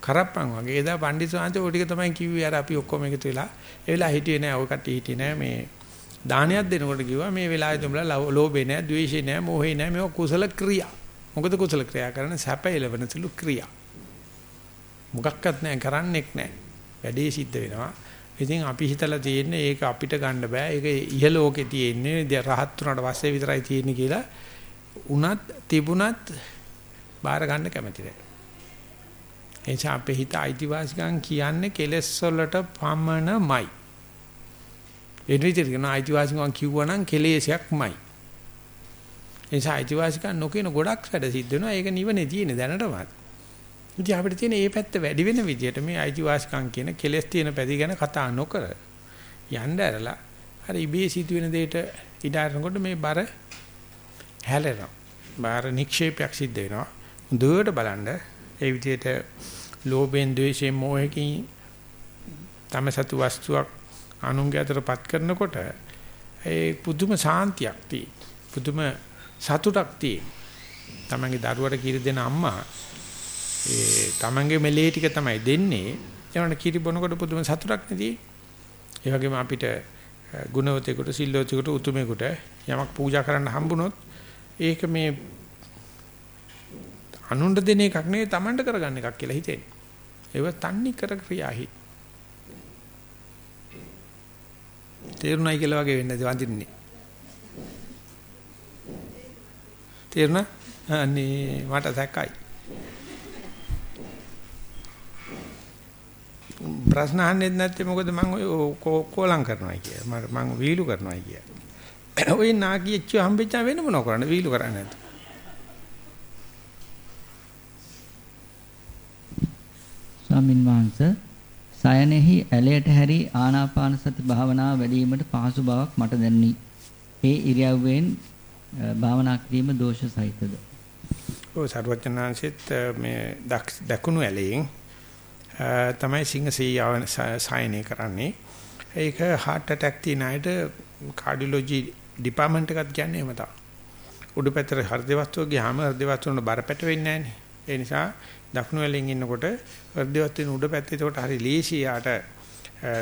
කරප්පන් වගේ. එදා පණ්ඩිත සාන්ත ඔය ටික තමයි කිව්වේ. අර අපි ඔක්කොම එකතු වෙලා. ඒ වෙලාව හිටියේ නෑ. ඔය කට්ටිය හිටියේ නෑ. මේ දානයක් දෙනකොට කිව්වා මේ වෙලාවේ තුඹලා ලෝභේ නෑ ද්වේෂේ නෑ මෝහේ නෑ. මේක කුසල ක්‍රියා. මොකද කුසල ක්‍රියා කරන සැප එලවන සුළු ක්‍රියා. මොකක්වත් නෑ. කරන්නෙක් නෑ. වැඩේ සිද්ධ වෙනවා. ඉතින් අපි හිතලා තියෙන්නේ ඒක අපිට ගන්න බෑ. ඒක ඉහළෝකේ තියෙන්නේ. රහත් උනාට පස්සේ විතරයි තියෙන්නේ කියලා උනත් තිබුණත් බාර ගන්න කැමති නැහැ. එනිසා අපේ හිත අයිතිවාසිකම් කියන්නේ කෙලෙස් වලට පමණමයි. ඒ විදිහට කියන අයිතිවාසිකම් කිව්වනම් කෙලෙසයක්මයි. ඒ නිසා අයිතිවාසිකම් නොකියන ගොඩක් වැඩ සිද්ධ වෙනවා. ඒක නිවනේ තියෙන දැනටමත්. ඉතින් අපිට තියෙන මේ පැත්ත වැඩි වෙන විදිහට මේ අයිතිවාසිකම් කියන කෙලස් තියෙන පැති ගැන කතා නොකර යන්න ඇරලා අර ඉබේ සිදුවෙන දෙයට ඉඩ අරනකොට මේ බර හැලෙනවා. බාහිර නික්ෂේපයක් සිද්ධ වෙනවා. හොඳට බලන්න ඒ විදිහට ලෝභයෙන්, ද්වේෂයෙන්, මෝහයෙන් තම සතු වස්තුවක් අනුන්ගේ අතරපත් කරනකොට ඒ පුදුම සාන්තියක් තියෙයි. පුදුම සතුටක් තියෙයි. තමන්ගේ දරුවට කිරි දෙන අම්මා ඒ තමන්ගේ මෙලේ ටික තමයි දෙන්නේ. ඒනට කිරි බොනකොට පුදුම සතුටක් නෙදී. ඒ වගේම අපිට ගුණවතෙකුට, සිල්වතෙකුට, උතුමෙකුට යමක් පූජා කරන්න හම්බුනොත් ඒක මේ අනුන්ට දෙන එකක් නෙවෙයි Tamanට කරගන්න එකක් කියලා හිතෙන්නේ. ඒව තන්නේ කර ක්‍රියාහි. තේරුණයි කියලා වගේ වෙන්නේ නැති වඳින්නේ. තේරුණා? අනේ මට සැකයි. ප්‍රශ්න අහන්නේ නැත්තේ මොකද මම ඔය කෝලම් කරනවා කිය. මම මම වීලු කරනවා කිය. ඔය නාකියෙච්ච හම්බෙච්චා වෙන මොනව කරන්නේ වීලු කරන්නේ නැතු. ස්වාමින් වහන්සේ සයනෙහි ඇලයට හැරි ආනාපාන සති භාවනාව වැඩිවීමට පහසු බවක් මට දැනුනි. ඒ ඉරියව්වෙන් භාවනා කිරීම දෝෂ සහිතද? ඔව් සර්වඥාන්සෙත් මේ දකුණු ඇලයෙන් තමයි සිංහ සීයාව සායනය කරන්නේ. ඒක heart attack තියෙන අයට කාඩියොලොජි ඩිපාර්ට්මන්ට් එකක් කියන්නේ එහෙම තමයි. උඩු පැත්තට හෘද වස්තුව ගියාම හෘද වස්තුවන බරපැට වෙන්නේ නැහැ ඒ නිසා දකුණු ඇලෙන් ඉන්නකොට හෘද වස්තුවේ උඩ පැත්තේ ඒකට හරි ලේසි යාට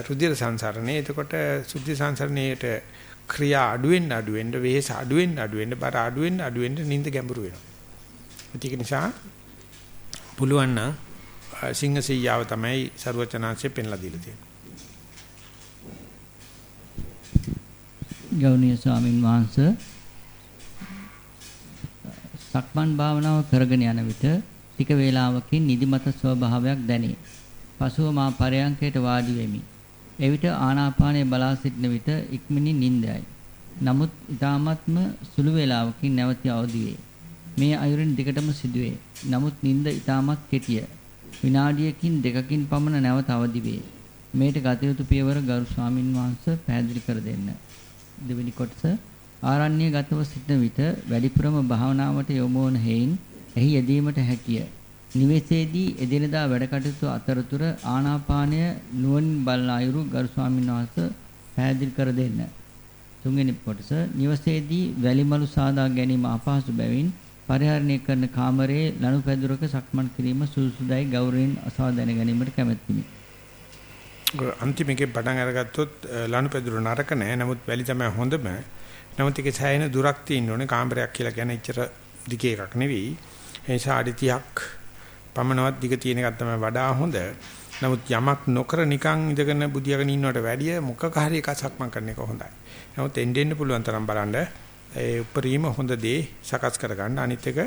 රුධිර සංසරණේ. එතකොට සුද්ධි සංසරණේට ක්‍රියා අඩු වෙන්න අඩු වෙන්න වෙහස අඩු වෙන්න අඩු වෙන්න බර අඩු වෙන්න අඩු වෙන්න නිින්ද ගැඹුරු වෙනවා. ඒක නිසා පුළුවන් නම් සිංහ සීයාව තමයි ਸਰවචනාංශයෙන් පෙන්ලා දීලා තියෙන්නේ. ගෞණීය ස්වාමින් වහන්සේ සක්මන් භාවනාව කරගෙන යන විට ටික වේලාවකින් නිදිමත ස්වභාවයක් දැනේ. පසුව මා පරයන්කයට වාඩි වෙමි. එවිට ආනාපානය බලා සිටින විට ඉක්මනින් නිින්දයයි. නමුත් ඊ타මත්ම සුළු වේලාවකින් නැවත අවදි වේ. මේ අයුරින් දෙකටම සිදුවේ. නමුත් නිින්ද ඊ타මත් කෙටිය. විනාඩියකින් දෙකකින් පමණ නැවත අවදි වේ. මේට ගත යුතු පියවර ගරු ස්වාමින් වහන්සේ පැහැදිලි කර දෙන්න. දෙවෙනි කොටස ආරණ්‍ය ගතව සිටින විට වැඩිපුරම භාවනාවට යොමු වන හේයින් එහි යෙදීමට හැකිය. නිවෙසේදී එදිනදා වැඩ කටයුතු අතරතුර ආනාපානය නුවණින් බලන අයුරු ගරු ස්වාමීන් වහන්සේ පැහැදිලි කර දෙන්න. තුන්වෙනි කොටස නිවසේදී වැලිමලු සාදා ගැනීම අපහසු බැවින් පරිහරණය කරන කාමරයේ ලනුපැදුරක සක්මන් කිරීම සුසුසුදයි ගෞරවයෙන් අසවා දැන ගැනීමට කැමැත්තිමි. අන්තිමකේ පටන් අරගත්තොත් ලනුපැදුර නරක නෑ. නමුත් වැලි තමයි හොඳම. නමුත් ඒකේ සෑහෙන දුරක් තියෙන්න ඕනේ. කාමරයක් කියලා කියන්නේ එච්චර දිග එකක් නෙවෙයි. ඒ නිසා අඩි 30ක් පමණවත් දිග තියෙන එකක් තමයි වඩා හොඳ. නමුත් යමක් නොකර නිකන් ඉඳගෙන බුදියාගෙන ඉන්නවට වැඩිය මොකක් හරි එකක් සක්මන් කරන එක හොඳයි. නමුත් එන්න එන්න පුළුවන් තරම් බලන්න ඒ උපරිම හොඳ දේ සකස් කරගන්න. අනිත් එක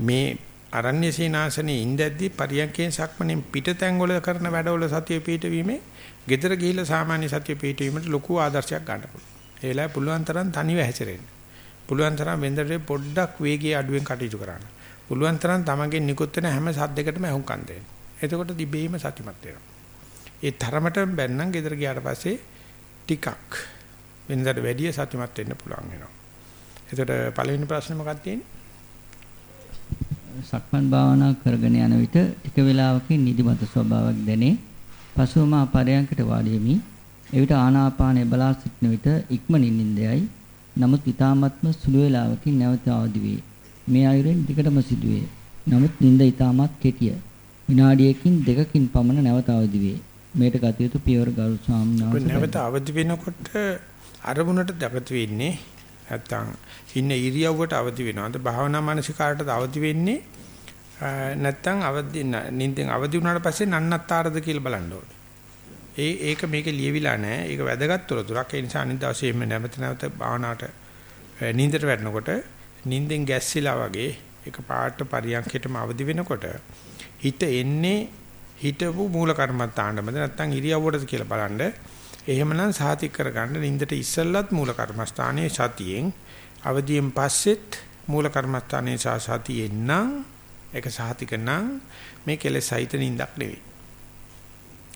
මේ අරණ්‍ය සීනාසනේ ඉඳද්දී පරියන්කේ සක්මණෙන් පිටතැන් වල කරන වැඩවල සතිය පිටවීමේ gedara ගිහිල්ලා සාමාන්‍ය සතිය පිටවීමට ලොකු ආදර්ශයක් ගන්න පුළුවන්. ඒ වෙලාවේ පුළුවන් තරම් තනිව හැසිරෙන්න. පුළුවන් තරම් වෙන්දරේ පොඩ්ඩක් වේගය අඩුවෙන් කටයුතු කරන්න. පුළුවන් තරම් තමන්ගේ නිකුත් වෙන හැම සද්දයකටම අහුම්කම් දෙන්න. එතකොට දිබේම සතිමත් වෙනවා. ඒ තරමට බැන්නම් gedara ගියාට පස්සේ ටිකක් වෙනදට වැඩිය සතිමත් වෙන්න පුළුවන් වෙනවා. එතකොට පළවෙනි ප්‍රශ්නේ මොකක්ද තියෙන්නේ? සක්මන් භාවනා කරගෙන යන විට ටික වේලාවකින් නිදිමත ස්වභාවයක් දැනේ. පසුව මා පරයන්කට වාඩි වෙමි. එවිට ආනාපානය බලා සිටින විට ඉක්මනින් නිින්දයයි. නමුත් ඊ타මත්ම සුළු වේලාවකින් නැවත අවදි වේ. මේ අයුරින් ටිකටම සිදුවේ. නමුත් නිින්ද ඊ타මත් කෙටිය. විනාඩියකින් දෙකකින් පමණ නැවත අවදි වේ. මේට ගත යුතු පියවර ගරු ස්වාමීන් වහන්සේ. නැවත අවදි වෙනකොට අරමුණට දපත වෙන්නේ නැත්තම් ඉන්න ඉරියව්වට අවදි වෙනවද භාවනා මානසිකාරට අවදි වෙන්නේ නැත්තම් අවදි නිින්දෙන් අවදි වුණාට පස්සේ නන්නත්තරද කියලා බලන්න ඕනේ. ඒ ඒක මේක ලියවිලා නැහැ. ඒක වැදගත් තොරතුරක්. ඒ නිසා අනිත් දවසේ එන්න නැවත නැවත භාවනාවට නිින්දට වැටෙනකොට නිින්දෙන් ගැස්සිලා වගේ ඒක පාට පරියන්කේටම අවදි වෙනකොට හිත එන්නේ හිතපු මූල කර්මත්තාණ්ඩමද නැත්තම් ඉරියව්වටද කියලා බලන්න එහෙමනම් සාතික් කරගන්න නින්දට ඉස්සෙල්ලත් මූල කර්මස්ථානයේ සතියෙන් අවදියෙන් පස්සෙත් මූල කර්මස්ථානයේ සතියෙන් නම් ඒක සාතික නම් මේ කෙලෙස් සහිත නින්දක් නෙවෙයි.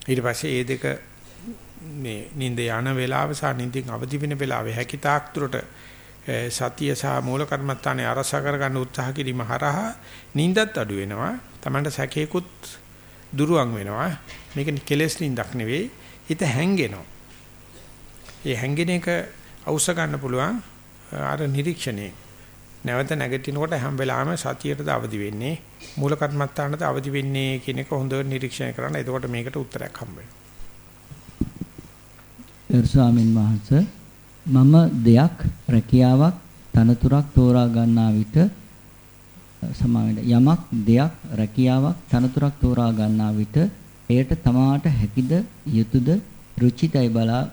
ඊට පස්සේ මේ දෙක මේ නින්ද යන වේලාව සහ නින්දෙන් අවදි වෙන වේලාවේ හැකිතාක් තුරට සතිය සහ මූල කර්මස්ථානේ අරස කරගන්න උත්සාහ කිරීම හරහා නින්දත් අඩු වෙනවා. Tamanට සැකේකුත් දුරුවන් වෙනවා. මේක කෙලෙස් නින්දක් නෙවෙයි. හිත හැංගෙනවා. ඒ හැංගෙන එක අවශ්‍ය ගන්න පුළුවන් අර නිරීක්ෂණේ. නැවත නැගිටිනකොට හැම වෙලාවෙම සතියටද අවදි වෙන්නේ මූල කර්මත්තානද අවදි වෙන්නේ කියන එක හොඳට නිරීක්ෂණය කරන්න. එතකොට මේකට උත්තරයක් හම්බ වෙනවා. ස්වාමින් වහන්සේ මම දෙයක් රැකියාවක් තනතුරක් තෝරා ගන්නා විට සමාවෙන්න යමක් දෙයක් රැකියාවක් තනතුරක් තෝරා ගන්නා විට එයට තමාට හැකිද යුතුයද රුචිතයි බලා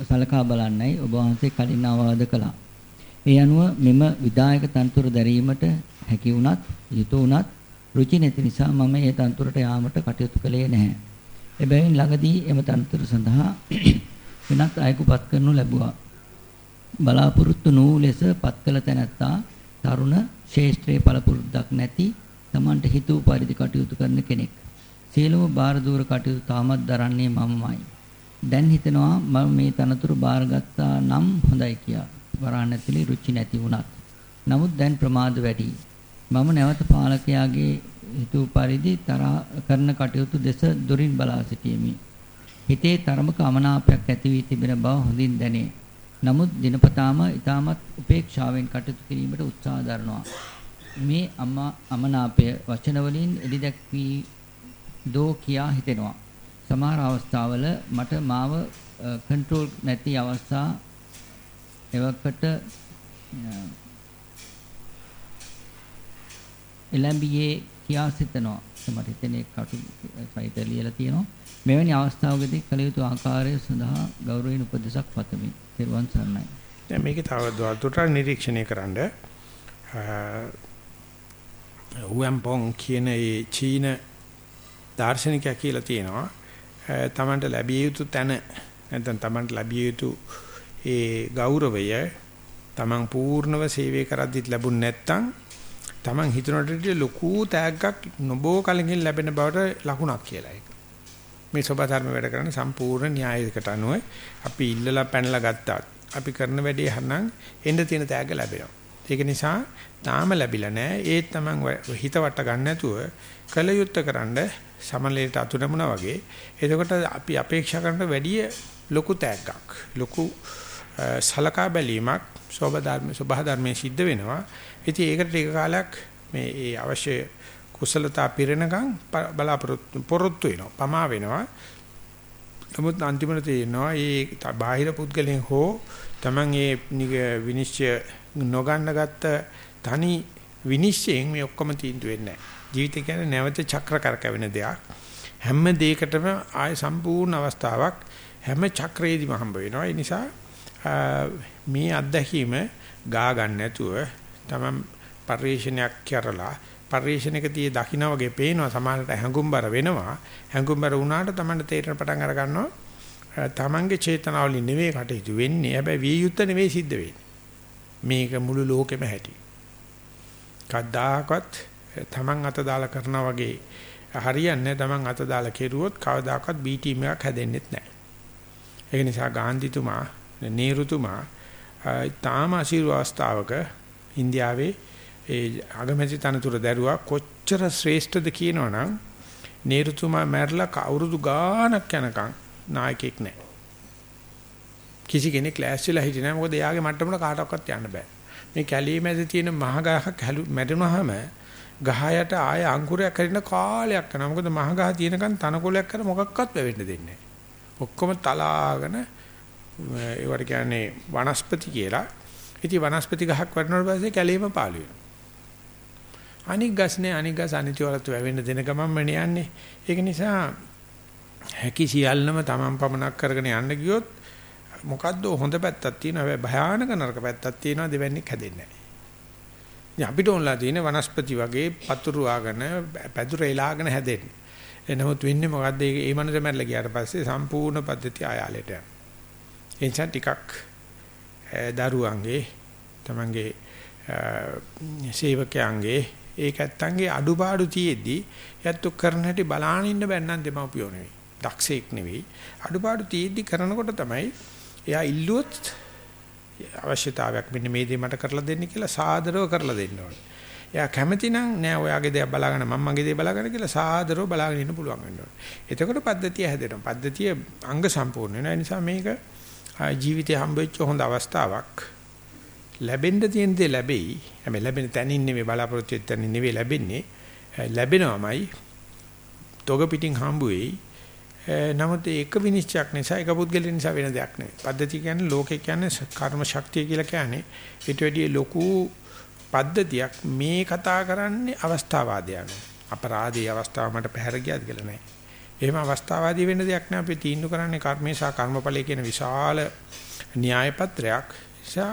සලකා බලන්නයි ඔබ වහන්සේ කලින් අවවාද කළා. ඒ අනුව මෙම විදායක තනතුර දැරීමට හැකි වුණත් යුතු වුණත් රුචි නැති නිසා මම ඒ තනතුරට යාමට කටයුතු කළේ නැහැ. එබැවින් ළඟදී එම තනතුර සඳහා වෙනත් අයෙකුපත් කරනු ලැබුවා. බලාපොරොත්තු වූ ලෙස පත් කළ තැනැත්තා තරුණ ශේෂ්ත්‍රයේ පළපුරුද්දක් නැති Tamanට හිතූ පරිදි කටයුතු කරන කෙනෙක්. සියලුම බාර දూరు කටයුතු තාමත් දරන්නේ මමමයි. දැන් හිතනවා මම මේ තනතුරු බාරගත්තා නම් හොඳයි කියලා. වරාණ ඇතුලේ රුචි නැති වුණත්. නමුත් දැන් ප්‍රමාද වැඩි. මම නැවත පාලකයාගේ හිතූ පරිදි තරහ කරන කටයුතු දෙස දුරින් බලා සිටියෙමි. හිතේ තරමක අමනාපයක් ඇති වී තිබෙන බව හොඳින් දැනේ. නමුත් දිනපතාම ඊටමත් උපේක්ෂාවෙන් කටයුතු කිරීමට උත්සාහ දරනවා. මේ අමනාපය වචන වලින් එලිදැක්වී දෝ කියා හිතෙනවා. සමහර අවස්ථාවල මට මාව කන්ට්‍රෝල් නැති අවස්ථා එවකට එළඹියේ කියා සිතනවා. මට හිතෙන එක කටු සයිට ලියලා තියෙනවා. මෙවැනි අවස්ථාවකදී කළ යුතු ආකාරය සඳහා ගෞරවයෙන් උපදෙසක් පතමි. තෙරුවන් සරණයි. දැන් මේක තව දුරට නිරීක්ෂණය කරන්න උවම්පොන් කියන ඒ චීන දාර්ශනිකයා කියලා තියෙනවා. තමන්ට ලැබිය යුතු තැන නැත්නම් තමන්ට ලැබිය යුතු ඒ ගෞරවය තමන් පූර්ණව සේවය කරද්දිත් ලැබුණ නැත්නම් තමන් හිතනට ලොකු තෑග්ගක් නොබෝ කලකින් ලැබෙන බවට ලකුණක් කියලා ඒක. මේ සබ ධර්ම වැඩ කරන සම්පූර්ණ න්‍යායයකට අනුව අපි ඉල්ලලා පැනලා ගත්තා. අපි කරන වැඩේ හරනම් එන්න තියෙන තෑග්ග ලැබෙනවා. ඒක නිසා තාම ලැබිලා නැහැ. ඒත් තමන් හිත වට ගන්න නැතුව කල යුත්තේ කරන්න සමලයට අතු නැමුණා වගේ. එතකොට අපි අපේක්ෂා කරන වැඩිය ලොකු තෑග්ගක්. ලොකු සලකා බැලීමක් සෝබ ධර්ම සබහ ධර්මයේ සිද්ධ වෙනවා. ඉතින් ඒකට ටික කාලයක් මේ ඒ අවශ්‍ය කුසලතා පිරෙනකම් බලාපොරොත්තු පොරොත්තු වෙනවා. පමා වෙනවා. නමුත් අන්තිමට තේරෙනවා මේ බාහිර පුද්ගලයන් හෝ Taman ඒ විනිශ්චය නොගන්න ගත්ත තනි විනිශ්චයෙන් මේ ඔක්කොම තීන්දුව වෙන්නේ නැහැ. ජීවිතය කියන්නේ නැවත චක්‍ර කරකැවෙන දෙයක්. හැම දෙයකටම ආය සම්පූර්ණ අවස්ථාවක් හැම චක්‍රයේදීම හම්බ වෙනවා. ඒ නිසා මේ අත්දැකීම ගා ගන්න නැතුව තමයි පරිශ්‍රණයක් කරලා පරිශ්‍රණයකදී දකින්න වගේ පේනවා සමානට හැඟුම්බර වෙනවා හැඟුම්බර වුණාට තමයි තේරෙන පටන් අර ගන්නවා තමන්ගේ චේතනාවලින් නෙවෙයි කටයුතු වෙන්නේ හැබැයි විය යුත්තේ නෙවෙයි සිද්ධ වෙන්නේ මේක මුළු ලෝකෙම හැටි. කද්දාකත් තමන් අත දාලා කරනා වගේ හරියන්නේ තමන් අත දාලා කෙරුවොත් කවදාකවත් B ටීම් එකක් හැදෙන්නේ නැහැ. ඒක නිසා ගාන්ධිතුමා නේරුතුමා තාම අසීරු අවස්ථාවක ඉන්දියාවේ ඒ අගමැති තනතුර දැරුවා කොච්චර ශ්‍රේෂ්ඨද කියනවනම් නේරුතුමා මැරලා කවුරුදු ගාණක් යනකම් නායකයෙක් නැහැ. කිසි කෙනෙක් ක්ලාස් වෙලා හිටියේ නැහැ මොකද එයාගේ මට්ටමට කාටවත් යන්න බෑ. මේ කැලී මැද තියෙන මහ ගහක් මැරුණාම ගහයට ආය අංකුරයක් හරින කාලයක් යනවා. මොකද මහ ගහ තියෙනකන් තනකොළයක් කර මොකක්වත් වෙවෙන්න දෙන්නේ නැහැ. ඔක්කොම තලාගෙන ඒවට කියන්නේ වනස්පති කියලා. ඉතින් වනස්පති ගහක් වටනකොට පස්සේ කැලේම පාළු වෙනවා. අනික් ගස්නේ අනික් ගස් අනිත්‍යවලත් වැවෙන්න දෙන ගමන්ම යන්නේ. ඒක නිසා හැකි සියල්ලම තමන් පමනක් කරගෙන යන්න ගියොත් මොකද්ද හොඳ පැත්තක් තියෙනවා හැබැයි භයානක නරක පැත්තක් තියෙනවා දෙවන්නේක් හැදෙන්නේ නැහැ. අපිට ඕනලා තියෙන වනස්පති වගේ පතුරු ආගෙන පැදුර එලාගෙන හැදෙන්නේ. එනමුත් වෙන්නේ මොකද්ද? මේ මනස මැරලා ගියාට පස්සේ සම්පූර්ණ පද්ධතිය ආයාලයට යනවා. ඒ නිසා ටිකක් දරුවන්ගේ තමන්ගේ සේවකයන්ගේ ඒක ඇත්තන්ගේ අඩුපාඩු තියෙද්දි යැත්තු කරන හැටි බලාගෙන ඉන්න බැන්නම් දෙමව්පියෝ නෙවෙයි. දක්ෂෙක් නෙවෙයි. අඩුපාඩු තියෙද්දි කරනකොට තමයි එයා ඉල්ලුවොත් අවශ්‍යතාවයක් මෙන්න මේ දේ මට කරලා දෙන්න කියලා සාදරව කරලා දෙන්න ඕනේ. එයා කැමති නම් නෑ ඔයාගේ දේ බලාගෙන මම මගේ දේ බලාගෙන කියලා සාදරව බලාගෙන ඉන්න පුළුවන් වෙන්න ඕනේ. එතකොට පද්ධතිය හැදෙනවා. පද්ධතිය අංග සම්පූර්ණ වෙනවා. ඒ නිසා මේක ජීවිතේ හම්බෙච්ච හොඳ අවස්ථාවක්. ලැබෙන්න තියෙන දේ ලැබෙයි. හැබැයි ලැබෙන තැනින් නෙවෙයි බලාපොරොත්තු වෙච්ච තැනින් නෙවෙයි ලැබෙන්නේ. ලැබෙනවමයි. තොග පිටින් හම්බ වෙයි. Eh, නමුත් ඒක විනිශ්චයක් නිසා එක පුද්ගලෙන් නිසා වෙන දෙයක් නෙවෙයි. පද්ධතිය කියන්නේ ලෝකේ කියන්නේ කර්ම ශක්තිය කියලා කියන්නේ ඊට වැඩිය ලොකු පද්ධතියක් මේ කතා කරන්නේ අවස්ථාවාදයන්. අපරාධයේ අවස්ථාව මට පැහැර ගියාද කියලා නෑ. එහෙම අවස්ථාවාදී වෙන්න දෙයක් නෑ අපි තීන්දුව කරන්නේ කර්මේ සහ කර්මඵලයේ කියන විශාල න්‍යාය පත්‍රයක්. නිසා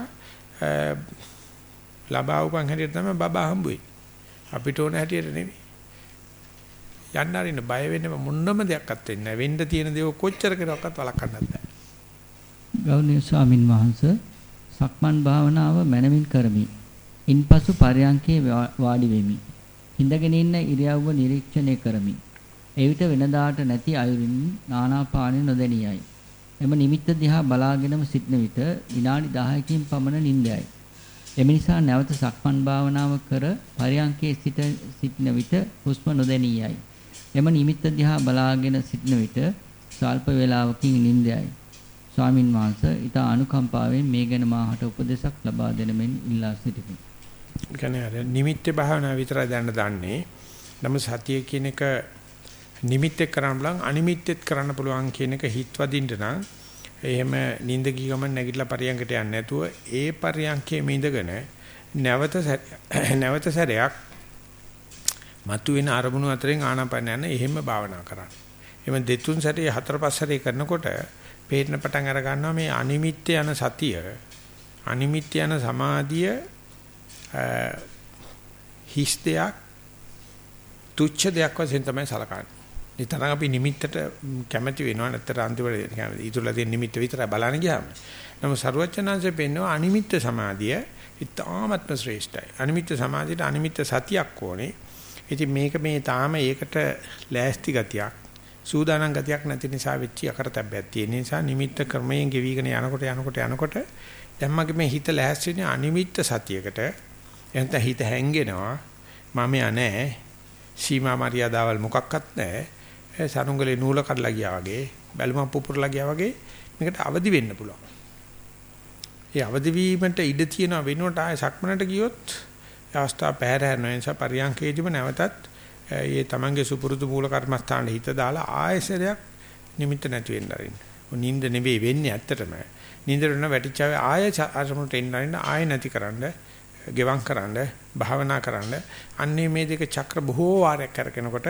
eh, ලබා උපන් හැටියට තමයි බබා හම්බුවේ. අපිට ඕන හැටියට නෙවෙයි. යන්න අරින්න බය වෙන්න මොන්නම දෙයක්වත් වෙන්නේ නැහැ. වෙන්න තියෙන දේ කොච්චර කෙරුවක්වත් වළක්වන්නත් බෑ. ගෞරවනීය ස්වාමින් වහන්සේ සක්මන් භාවනාව මනමින් කරමි. ඉන්පසු පරයන්කේ වාඩි වෙමි. හිඳගෙන ඉන්න ඉරියව්ව නිරීක්ෂණය කරමි. එවිට වෙනදාට නැති අයුරින් නානාපානෙ නොදැනියයි. එම නිමිත්ත දිහා බලාගෙනම සිටන විට විනාඩි 10කින් පමණ නිින්දයයි. එම නිසා නැවත සක්මන් භාවනාව කර පරයන්කේ සිට සිටන විට හුස්ම නොදැනියයි. එම නිමිත්ත දිහා බලාගෙන සිටන විට ස්වල්ප වේලාවකින් නිින්දයයි. ස්වාමින් වහන්සේ ඊට අනුකම්පාවෙන් මේ ගැන මාහට උපදේශක් ලබා දෙන මෙන් ඉල්ලා සිටිමි. කියන්නේ අර නිමිත්ත භාවනාව විතරයි දැනන්න දන්නේ. නමුත් සතිය කියන එක නිමිත්තෙක් කරන්න බලන් අනිමිත්තෙත් කරන්න පුළුවන් කියන එක හිතවදින්න නම් එහෙම නිින්ද ගිය ගමන් නැගිටලා පරියන්කට යන්නේ නැතුව ඒ පරියන්කේ මිඳගෙන නැවත නැවත සැරයක් මතුවෙන අරමුණු අතරින් ආනාපාන යන එහෙම භාවනා කරන්න. එහෙම දෙතුන් සැරේ හතර පහ සැරේ කරනකොට පේන්න පටන් අර ගන්නවා මේ අනිමිත්‍ය යන සතිය අනිමිත්‍ය යන සමාධිය හිස් දෙයක් තුච්ඡ දෙයක් වශයෙන් තමයි සලකන්නේ. නිතරම අපි නිමිත්තට කැමැති වෙනවා නැත්නම් අන්තිමට කියන්නේ ඊටුලා තියෙන නිමිත්ත විතරයි බලන්න ගියාම. නමුත් සරුවචනාංශයෙන් පෙන්නවා අනිමිත්ත සමාධිය ඉතාමත්ම ශ්‍රේෂ්ඨයි. අනිමිත්ත සමාධියට අනිමිත්ත සතියක් ඕනේ. ඉතින් මේක මේ තාම ඒකට ලෑස්ති ගතියක් සූදානම් ගතියක් නැති නිසා වෙච්ච අකරතැබ්බයක් තියෙන නිසා නිමිත්ත ක්‍රමයෙන් ගෙවිගෙන යනකොට යනකොට යනකොට දැන් මගේ මේ හිත ලෑස්තිනේ අනිමිත්ත සතියකට. එහෙනම් හිත හැංගෙනවා. මම යන්නේ සීමා මරියාදාවල් මොකක්වත් නැහැ. සරුංගලේ නූල කඩලා ගියා වගේ බැලුමක් පුපුරලා ගියා වගේ මේකට අවදි වෙන්න පුළුවන්. ඒ අවදි වීමට ඉඩ තියෙන වෙනුවට ආය සක්මනට ගියොත් අවස්ථාව පැහැර හැරෙන නිසා පරියන්කේදීම නැවතත් ඒ තමන්ගේ සුපුරුදු මූල කර්මස්ථානයේ හිත දාලා ආයසරයක් නිමිත්ත නැති වෙන්න අරින්න. නිින්ද නෙවෙයි වෙන්නේ ඇත්තටම. නිින්දට වෙන වැටිච්චාවේ ආය අරමුණට එන්න අරින්න ආය නැතිකරන්න, ගෙවම් කරන්න, භාවනා කරන්න. අන්නේ මේ දෙක චක්‍ර බොහෝ වාරයක් කරගෙනකොට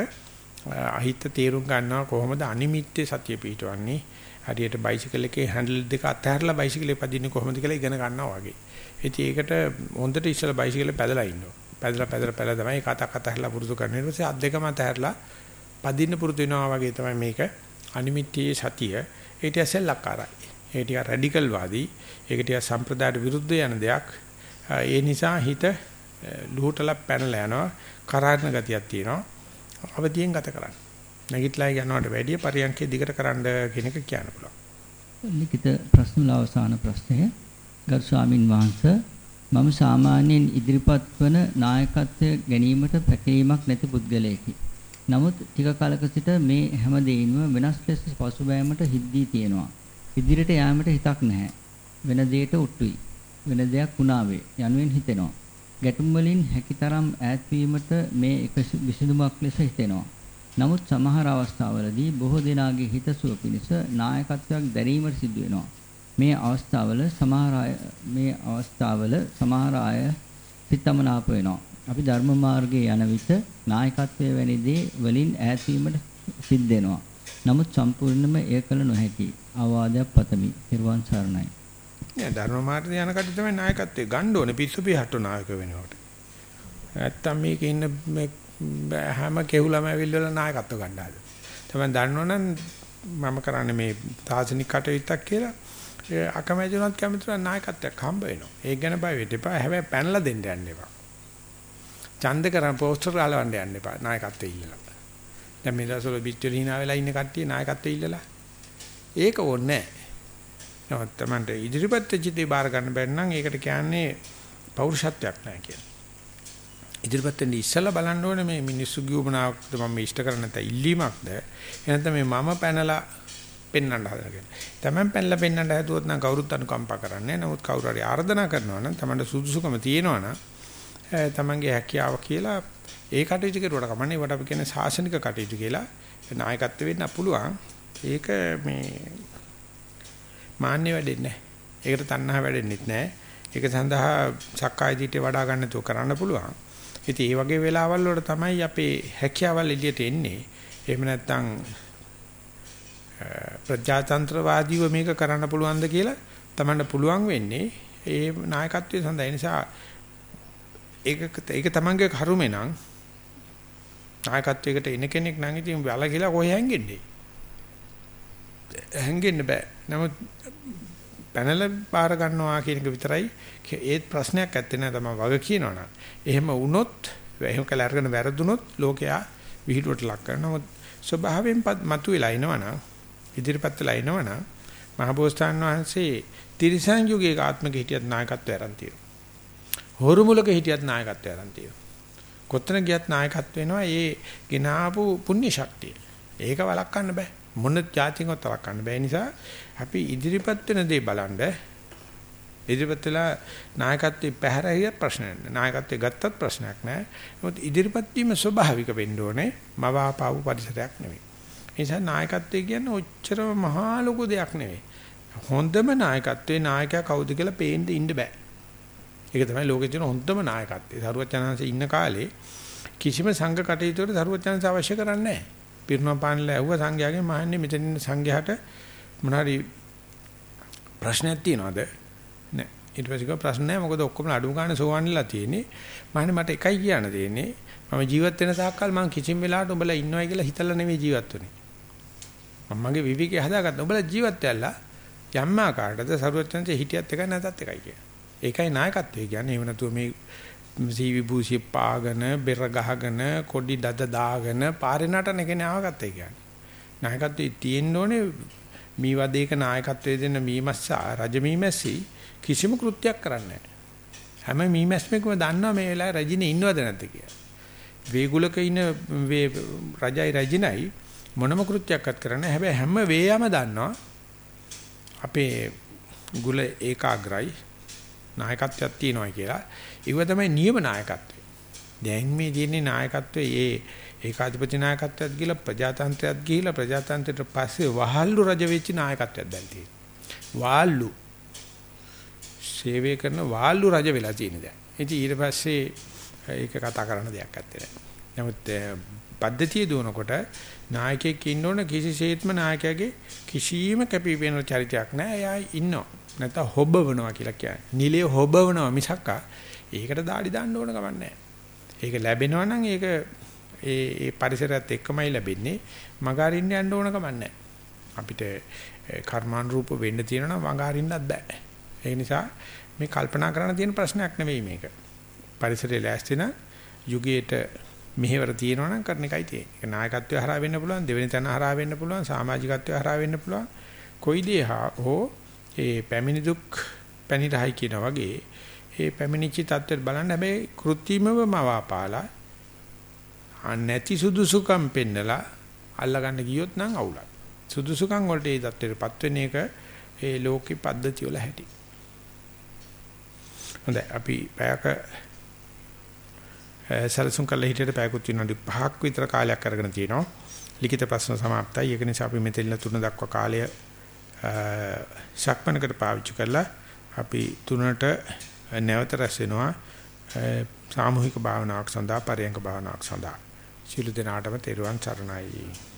අහිත තේරුම් ගන්නවා කොහොමද අනිමිත්තේ සතිය පිටවන්නේ හරියට බයිසිකල් එකේ හැන්ඩල් දෙක අතහැරලා බයිසිකලේ පදින්නේ කොහොමද කියලා ඉගෙන ගන්නවා වගේ. ඉතින් ඒකට හොඳට ඉස්සලා බයිසිකලේ පැදලා ඉන්නවා. පැදලා පැදලා පැදලා තමයි කතා කතා හැරලා පුරුදු කරන ඊට පස්සේ අත් දෙකම අතහැරලා පදින්න පුරුදු වෙනවා වගේ තමයි මේක අනිමිත්තේ සතිය. ඒ ටික සෙල්ලක්කාරයි. ඒ ටික රැඩිකල් වාදී. ඒක ටික සම්ප්‍රදායට විරුද්ධ යන දෙයක්. ඒ නිසා හිත ලුහුටලා පැනලා යනවා. කරාරණ ගතියක් තියෙනවා. අවදියෙන් ගත කරන්න. නැගිටලා යනවට වැඩිය පරියන්කේ දිගට කරන්න කියන එක කියන්න පුළුවන්. ලිඛිත ප්‍රශ්න වල අවසාන ප්‍රශ්නය ගරු ස්වාමින් වහන්සේ මම සාමාන්‍යයෙන් ඉදිරිපත් වන නායකත්වය ගැනීමට පැකිලීමක් නැති පුද්ගලයෙකි. නමුත් ටික කලක සිට මේ හැම දෙයින්ම වෙනස් ලෙස පසුබෑමට හිද්දී තියෙනවා. ඉදිරියට යාමට හිතක් නැහැ. වෙන දෙයකට උට්ටුයි. වෙන දෙයක් වුණාවේ යනුවෙන් හිතෙනවා. ගැටුම් වලින් හැකිතරම් ඈත් වීමට මේ එක විසඳුමක් ලෙස හිතෙනවා. නමුත් සමහර අවස්ථාවලදී බොහෝ දෙනාගේ හිතසුව පිණිස නායකත්වයක් දැරීමට සිදු වෙනවා. මේ අවස්ථාවල සමහර අය මේ අවස්ථාවල සමහර අය පිටමනාප වෙනවා. අපි ධර්ම මාර්ගයේ යන විට නායකත්වයේ වැනි දේ වලින් ඈත් වීමට සිද්ධ වෙනවා. නමුත් සම්පූර්ණයෙන්ම එය කළ නොහැකි. අවවාදයක් පතමි. ත්‍රිවන් සරණයි. නෑ ධර්ම මාර්ගය යන කට්ටිය තමයි නායකත්වයේ ගන්න ඕනේ පිස්සු පිහට්ටු නායක වෙනකොට. නැත්තම් මේකේ ඉන්න මේ හැම කෙහුලම ඇවිල්ලා නායකත්ව ගන්න හද. තමයි දන්නවනම් මම කරන්නේ මේ තාසනික කටයුත්තක් කියලා ඒ අකමැති වුණත් කැමති වුණත් නායකත්වයක් හම්බ වෙනවා. ඒක ගැන බය වෙන්න එපා. හැබැයි පැනලා දෙන්න යන්න එපා. ඡන්ද කරන් පෝස්ටර් ගාලවන්න යන්න එපා නායකත්වෙ ඉල්ලලා. දැන් මේ දවස්වල පිටුවල hina වෙලා ඉන්න කට්ටිය නායකත්වෙ ඉල්ලලා. ඒක ඕනේ නැහැ. නමුත් Tamante ඉදිරිපත් චිතේ බාර ගන්න බැරි නම් ඒකට කියන්නේ පෞරුෂත්වයක් නැහැ කියලා. ඉදිරිපත් වෙන්න ඉස්සලා බලන්න ඕනේ මේ මිනිස්සු ගියුමනාවක්ද මම ඉෂ්ට කරන්නේ නැත්නම් ඉල්ලීමක්ද එහෙනම් මේ මම පැනලා පෙන්වන්න හදගෙන. Taman පැනලා පෙන්වන්න හැදුවොත් නම් කවුරුත් අනුකම්පා කරන්නේ නැහැ. නමුත් කවුරු හරි ආර්දනා කරනවා නම් Tamanට සුදුසුකම තියෙනවා නම් Tamanගේ හැකියාව කියලා ඒ කටයුතු කරුවට කමන්නේ වට අපි කියන්නේ සාසනික කටයුතු කියලා නායකත්ව වෙන්න පුළුවන්. ඒක මේ මාන්නේ වැඩෙන්නේ නැහැ. ඒකට තණ්හා වැඩෙන්නෙත් නැහැ. ඒක සඳහා සක්කාය දිටේ වඩා ගන්න තු කරන්න පුළුවන්. ඉතින් මේ වගේ වෙලාවල් වල තමයි අපේ හැකියාවල් එළියට එන්නේ. එහෙම නැත්නම් ප්‍රජාතන්ත්‍රවාදීව මේක කරන්න පුළුවන්ද කියලා තමන්න පුළුවන් වෙන්නේ ඒ නායකත්වයේ සඳහා. ඒ නිසා ඒක ඒක තමන්ගේ කරුමේ නම් නායකත්වයකට එන කෙනෙක් නම් ඉතින් වල කියලා කොහේ හැංගෙන්නේ? හැංගෙන්න බෑ. නමුත් පැනල බාර ගන්නවා කියන එක විතරයි. ඒත් ප්‍රශ්නයක් ඇත්තේ නෑ තමයි වග කියනවනම් එහෙම වුණොත් එහෙම කළ අරගෙන වැරදුනොත් ලෝකයා විහිළුවට ලක් කරනවා. නමුත් ස්වභාවයෙන් මතුවලා එනවනම් ඉදිරිපත් වෙලා එනවනම් මහබෝසතාන් වහන්සේ තිරිසන් යුගයේ ආත්මක හිටියත් නායකත්වය ආරම්භ තියෙනවා. හොරු මුලක හිටියත් නායකත්වය ආරම්භ තියෙනවා. කොතන ගියත් නායකත්ව වෙනවා ඒ ගෙනාවු පුණ්‍ය ශක්තිය. ඒක වළක්වන්න බෑ. මොන જાතියකට වළක්වන්න බෑ නිසා අපි ඉදිරිපත් වෙන දේ බලන්න ඉදිරිපත් වෙලා නායකත්වයේ පැහැරිය ප්‍රශ්නයක් නෑ. නායකත්වයේ ගත්තත් ප්‍රශ්නයක් නෑ. නමුත් ඉදිරිපත් වීම ස්වභාවික වෙන්න ඕනේ. මවාපාවු පරිසරයක් නෙවෙයි. ඒ නිසා නායකත්වය කියන්නේ ඔච්චරම මහා ලොකු දෙයක් නෙවෙයි. හොඳම නායකත්වයේ නායකයා කවුද කියලා පේන්න ඉන්න බෑ. ඒක තමයි ලෝකේ තියෙන හොඳම නායකත්වය. සරුවචනංශ ඉන්න කාලේ කිසිම සංඝ කටයුතුවකට සරුවචනංශ අවශ්‍ය කරන්නේ නැහැ. පිරුණම් පානලා ඇහුවා සංඝයාගෙන් මහන්නේ මෙතන ඉන්න සංඝයාට මොනාරි ප්‍රශ්නයක් තියනවද? නැහැ. ඊට පස්සේ කිව්වා ප්‍රශ්න නැහැ මොකද ඔක්කොම අඩු ගන්න සෝවන්ලා තියෙන්නේ. මහන්නේ මට එකයි කියන්න තියෙන්නේ. මම ජීවත් වෙන සාකල් මම කිසිම වෙලාවකට උඹලා ඉන්නවයි කියලා හිතලා නෙමෙයි ජීවත් වෙන්නේ. මම මගේ විවිකේ හදාගත්තා. උඹලා ජීවත් වෙලා යම් ආකාරයකද සරුවචනන්සේ හිටියත් එකයි නැතත් එකයි කියන්නේ. ඒකයි නායකත්වය කියන්නේ. එහෙම නැතුව මේ සීවි භූසිය පාගන, බෙර ගහගෙන, කොඩි දද දාගෙන පාරේ නටන කෙනේ ආවගත්තේ කියන්නේ. නායකත්වයේ තියෙන්න ඕනේ මේ වදේක නායකත්වයේ දෙන මීමස්ස රජ මීමැසි කිසිම කෘත්‍යයක් කරන්නේ නැහැ. හැම මීමැස්මෙකම දන්නවා මේ වෙලාවේ රජිනේ ඉන්නවද නැද්ද කියලා. වේගුලක ඉන්න රජයි රජිනයි මොනම කෘත්‍යයක්වත් කරන්නේ හැබැයි හැම වේයම දන්නවා අපේ ගුල ඒකාග්‍රයි නායකත්වයක් තියෙනවා කියලා. ඒව තමයි නියම නායකත්වය. දැන් මේ තියෙන්නේ නායකත්වයේ ඒ ඒකාධිපති නායකත්වයක් ගිහලා ප්‍රජාතන්ත්‍රයක් ගිහලා ප්‍රජාතන්ත්‍රයට පස්සේ වහල්ලු රජ වෙච්ච නායකත්වයක් දැන් තියෙනවා. වාල්ලු සේවය කරන වාල්ලු රජ වෙලා තියෙන දැන්. ඉතින් ඊට පස්සේ ඒක කතා කරන්න දෙයක් නැත්තේ. නමුත් පද්ධතිය දුවනකොට නායකයෙක් ඉන්න ඕන කිසිසේත්ම නායකයාගේ කිසියම් කැපිපෙන චරිතයක් නැහැ. එයා ඉන්නවා. නැත්නම් හොබවනවා කියලා කියන්නේ. නිලයේ හොබවනවා මිසක්කා ඒකට দাঁඩි දාන්න ඕන ගමන් නැහැ. ඒක ලැබෙනවා නම් ඒක ඒ ඒ පරිසරයත් එක්කමයි ලැබෙන්නේ. මගහරින්න යන්න ඕන ගමන් නැහැ. අපිට කර්මාන් රූප වෙන්න තියෙනවා නම් මගහරින්නත් බෑ. ඒ නිසා මේ කල්පනා කරන්න තියෙන ප්‍රශ්නයක් නෙවෙයි මේක. පරිසරයේ ලෑස්ති නම් යුගයේට මෙහෙවර තියෙනවා නම් කරන එකයි තියෙන්නේ. ඒක නායකත්වය හරහා වෙන්න පුළුවන්, දෙවෙනි තැන හරහා වෙන්න පුළුවන්, සමාජිකත්වය හරහා වෙන්න පුළුවන්. කොයි දේ හෝ ඒ පැමිණි දුක් පැනිරහයි කියන වගේ ඒ පැමිණිච්ච தත්ත්වෙත් බලන්න හැබැයි කෘත්‍රිමවම වවාපාලා නැති සුදුසුකම් පෙන්නලා අල්ලගන්න ගියොත් නම් අවුලක්. සුදුසුකම් වලට ඒ தත්ත්වෙටපත් වෙන එක ඒ ලෝකේ පද්ධතිය වල හැටි. හොඳයි අපි පැයක සැලසුම් කළ හිටියට පැයකුත් විනාඩි 5ක් විතර කාලයක් අරගෙන තිනවා. ලිඛිත ප්‍රශ්න સમાප්තයි. ඒක නිසා අපි මෙතන තුන දක්වා කාලය ශක්මනකට පාවිච්චි කරලා අපි තුනට නැවත රැස් වෙනවා සාමූහික භාවනාවක් සඳහා පරයන්ක භාවනාවක් සඳහා. සියලු දෙනාටම තෙරුවන් සරණයි.